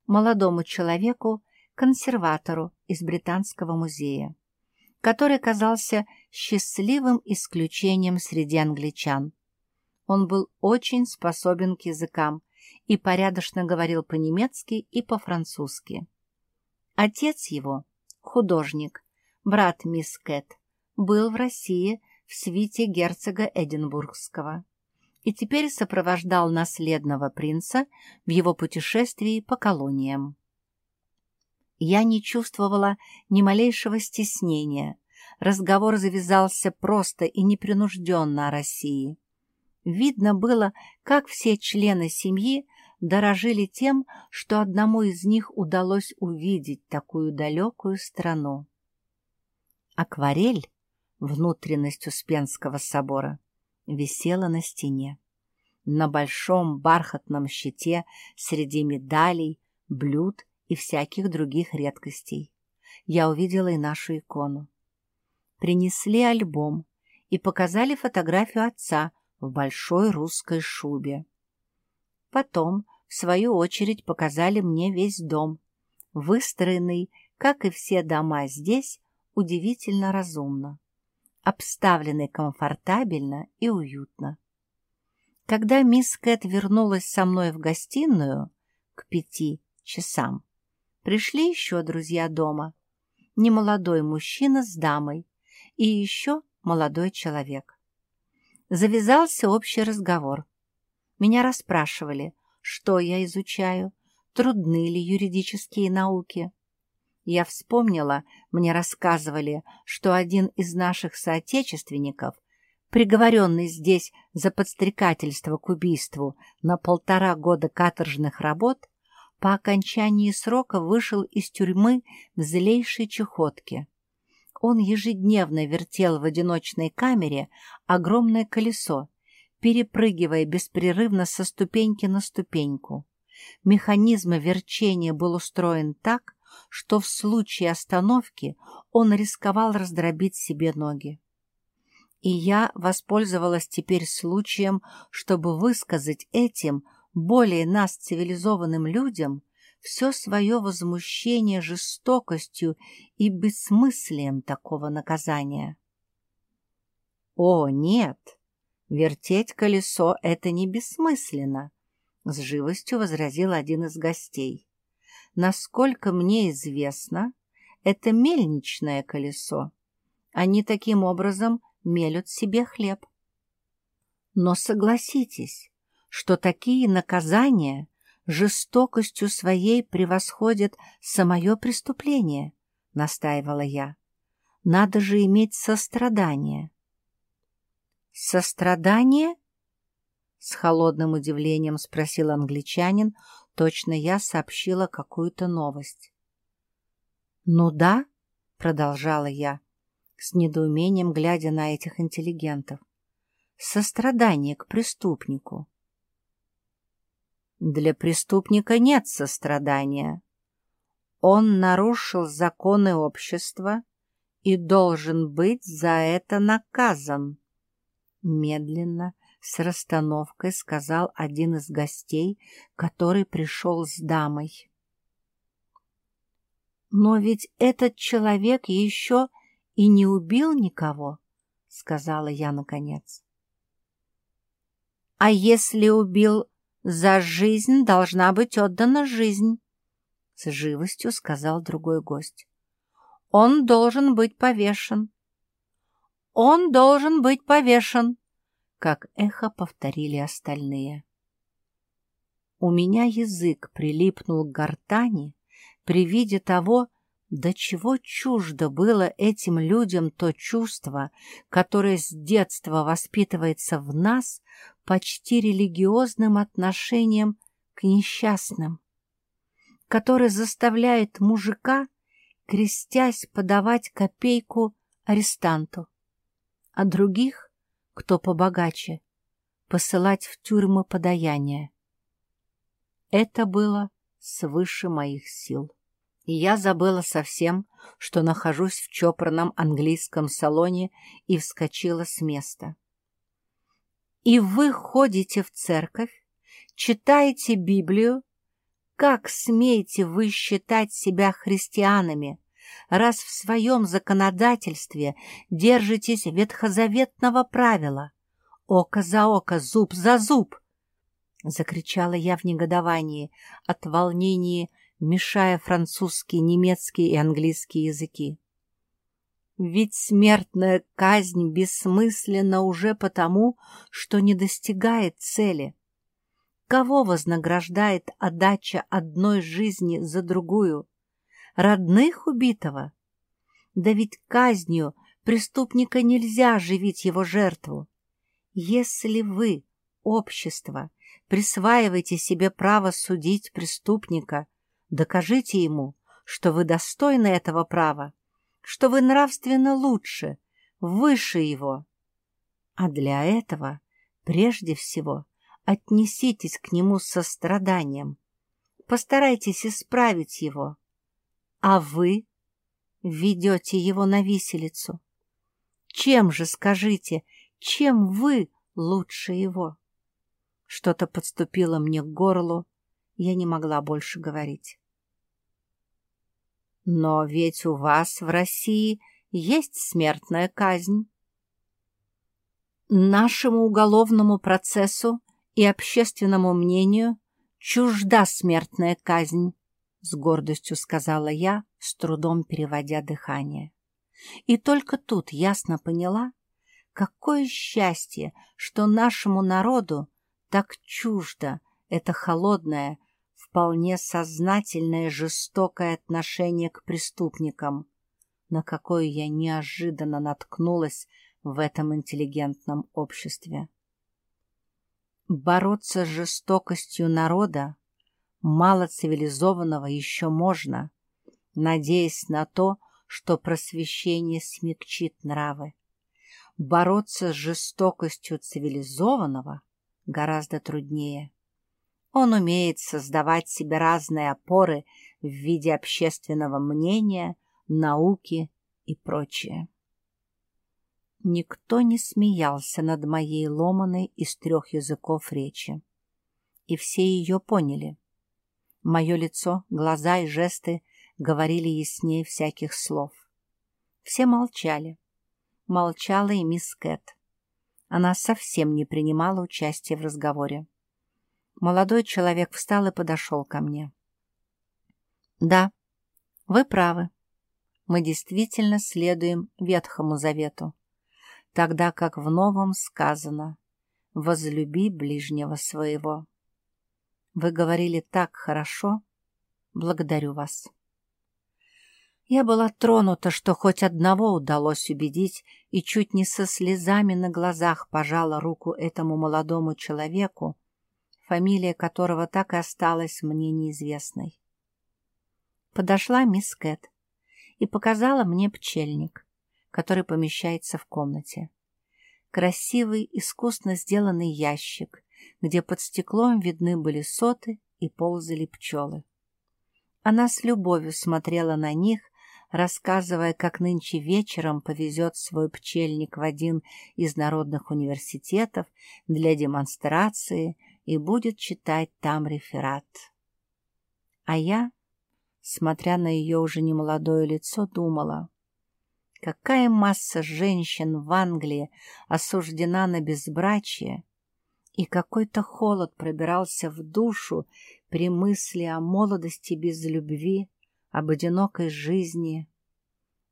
молодому человеку, консерватору из Британского музея. который казался счастливым исключением среди англичан. Он был очень способен к языкам и порядочно говорил по-немецки и по-французски. Отец его, художник, брат мисс Кэт, был в России в свите герцога Эдинбургского и теперь сопровождал наследного принца в его путешествии по колониям. Я не чувствовала ни малейшего стеснения. Разговор завязался просто и непринужденно о России. Видно было, как все члены семьи дорожили тем, что одному из них удалось увидеть такую далекую страну. Акварель, внутренность Успенского собора, висела на стене. На большом бархатном щите среди медалей, блюд и всяких других редкостей. Я увидела и нашу икону. Принесли альбом и показали фотографию отца в большой русской шубе. Потом, в свою очередь, показали мне весь дом, выстроенный, как и все дома здесь, удивительно разумно, обставленный комфортабельно и уютно. Когда мисс Кэт вернулась со мной в гостиную к пяти часам, пришли еще друзья дома, немолодой мужчина с дамой и еще молодой человек. Завязался общий разговор. Меня расспрашивали, что я изучаю, трудны ли юридические науки. Я вспомнила, мне рассказывали, что один из наших соотечественников, приговоренный здесь за подстрекательство к убийству на полтора года каторжных работ, по окончании срока вышел из тюрьмы в злейшей чехотке. Он ежедневно вертел в одиночной камере огромное колесо, перепрыгивая беспрерывно со ступеньки на ступеньку. Механизм верчения был устроен так, что в случае остановки он рисковал раздробить себе ноги. И я воспользовалась теперь случаем, чтобы высказать этим более нас цивилизованным людям все свое возмущение жестокостью и бессмыслием такого наказания. «О, нет! Вертеть колесо — это не бессмысленно!» — с живостью возразил один из гостей. «Насколько мне известно, это мельничное колесо. Они таким образом мелют себе хлеб. Но согласитесь, что такие наказания жестокостью своей превосходит самое преступление, — настаивала я. Надо же иметь сострадание. Сострадание? С холодным удивлением спросил англичанин, точно я сообщила какую-то новость. Ну да, продолжала я, с недоумением глядя на этих интеллигентов. Сострадание к преступнику. Для преступника нет сострадания. Он нарушил законы общества и должен быть за это наказан. Медленно, с расстановкой сказал один из гостей, который пришел с дамой. «Но ведь этот человек еще и не убил никого», — сказала я наконец. «А если убил за жизнь должна быть отдана жизнь, — с живостью сказал другой гость. Он должен быть повешен. Он должен быть повешен, как эхо повторили остальные. У меня язык прилипнул к гортани при виде того, до чего чуждо было этим людям то чувство, которое с детства воспитывается в нас почти религиозным отношением к несчастным, которое заставляет мужика, крестясь, подавать копейку арестанту, а других, кто побогаче, посылать в тюрьмы подаяния. Это было свыше моих сил и я забыла совсем, что нахожусь в чопорном английском салоне и вскочила с места. «И вы ходите в церковь, читаете Библию? Как смеете вы считать себя христианами, раз в своем законодательстве держитесь ветхозаветного правила «Око за око, зуб за зуб», — закричала я в негодовании от волнения, мешая французский, немецкий и английский языки. Ведь смертная казнь бессмысленна уже потому, что не достигает цели. Кого вознаграждает отдача одной жизни за другую? Родных убитого? Да ведь казнью преступника нельзя оживить его жертву. Если вы, общество, присваиваете себе право судить преступника, докажите ему, что вы достойны этого права, что вы нравственно лучше, выше его. А для этого, прежде всего, отнеситесь к нему с состраданием, постарайтесь исправить его. А вы ведете его на виселицу. Чем же, скажите, чем вы лучше его? Что-то подступило мне к горлу, я не могла больше говорить. Но ведь у вас в России есть смертная казнь. Нашему уголовному процессу и общественному мнению чужда смертная казнь, с гордостью сказала я, с трудом переводя дыхание. И только тут ясно поняла, какое счастье, что нашему народу так чуждо это холодное, вполне сознательное жестокое отношение к преступникам, на какое я неожиданно наткнулась в этом интеллигентном обществе. Бороться с жестокостью народа, мало цивилизованного, еще можно, надеясь на то, что просвещение смягчит нравы. Бороться с жестокостью цивилизованного гораздо труднее. Он умеет создавать себе разные опоры в виде общественного мнения, науки и прочее. Никто не смеялся над моей ломаной из трех языков речи. И все ее поняли. Мое лицо, глаза и жесты говорили яснее всяких слов. Все молчали. Молчала и мисс Кэт. Она совсем не принимала участия в разговоре. Молодой человек встал и подошел ко мне. «Да, вы правы. Мы действительно следуем Ветхому Завету, тогда как в Новом сказано «возлюби ближнего своего». Вы говорили так хорошо. Благодарю вас». Я была тронута, что хоть одного удалось убедить, и чуть не со слезами на глазах пожала руку этому молодому человеку, фамилия которого так и осталась мне неизвестной. Подошла мисс Кэт и показала мне пчельник, который помещается в комнате. Красивый, искусно сделанный ящик, где под стеклом видны были соты и ползали пчелы. Она с любовью смотрела на них, рассказывая, как нынче вечером повезет свой пчельник в один из народных университетов для демонстрации — и будет читать там реферат. А я, смотря на ее уже немолодое лицо, думала, какая масса женщин в Англии осуждена на безбрачие, и какой-то холод пробирался в душу при мысли о молодости без любви, об одинокой жизни,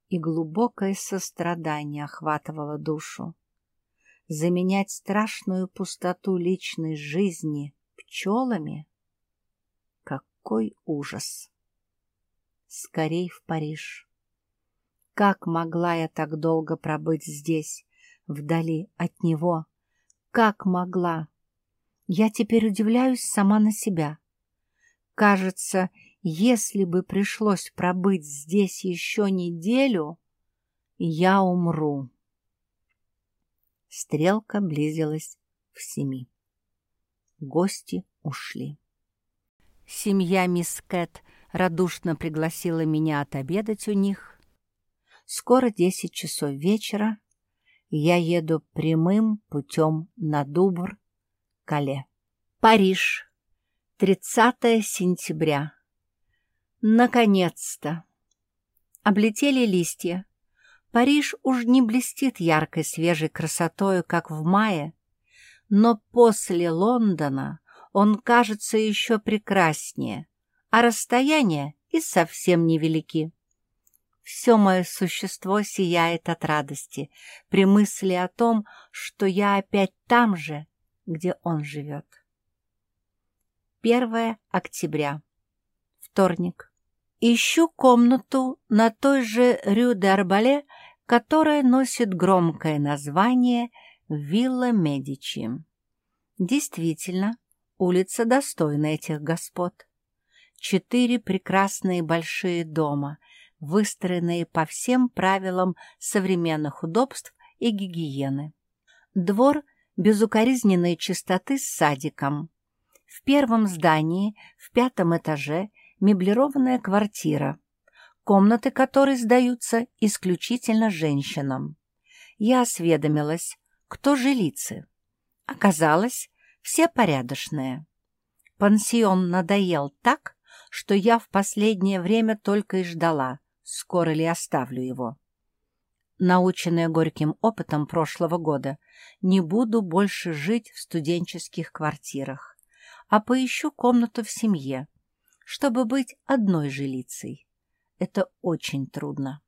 и глубокое сострадание охватывало душу заменять страшную пустоту личной жизни пчелами? Какой ужас! Скорей в Париж. Как могла я так долго пробыть здесь, вдали от него? Как могла? Я теперь удивляюсь сама на себя. Кажется, если бы пришлось пробыть здесь еще неделю, я умру. Стрелка близилась в семи. Гости ушли. Семья мисс Кэт радушно пригласила меня отобедать у них. Скоро десять часов вечера. Я еду прямым путем на Дубр, Кале. Париж. 30 сентября. Наконец-то! Облетели листья. Париж уж не блестит яркой свежей красотою, как в мае, но после Лондона он кажется еще прекраснее, а расстояния и совсем невелики. Все мое существо сияет от радости при мысли о том, что я опять там же, где он живет. 1 октября. Вторник. Ищу комнату на той же Рю де Арбале, которая носит громкое название «Вилла Медичи». Действительно, улица достойна этих господ. Четыре прекрасные большие дома, выстроенные по всем правилам современных удобств и гигиены. Двор безукоризненной чистоты с садиком. В первом здании, в пятом этаже, меблированная квартира, комнаты которой сдаются исключительно женщинам. Я осведомилась, кто жилицы. Оказалось, все порядочные. Пансион надоел так, что я в последнее время только и ждала, скоро ли оставлю его. Наученная горьким опытом прошлого года, не буду больше жить в студенческих квартирах а поищу комнату в семье, чтобы быть одной жилицей. Это очень трудно.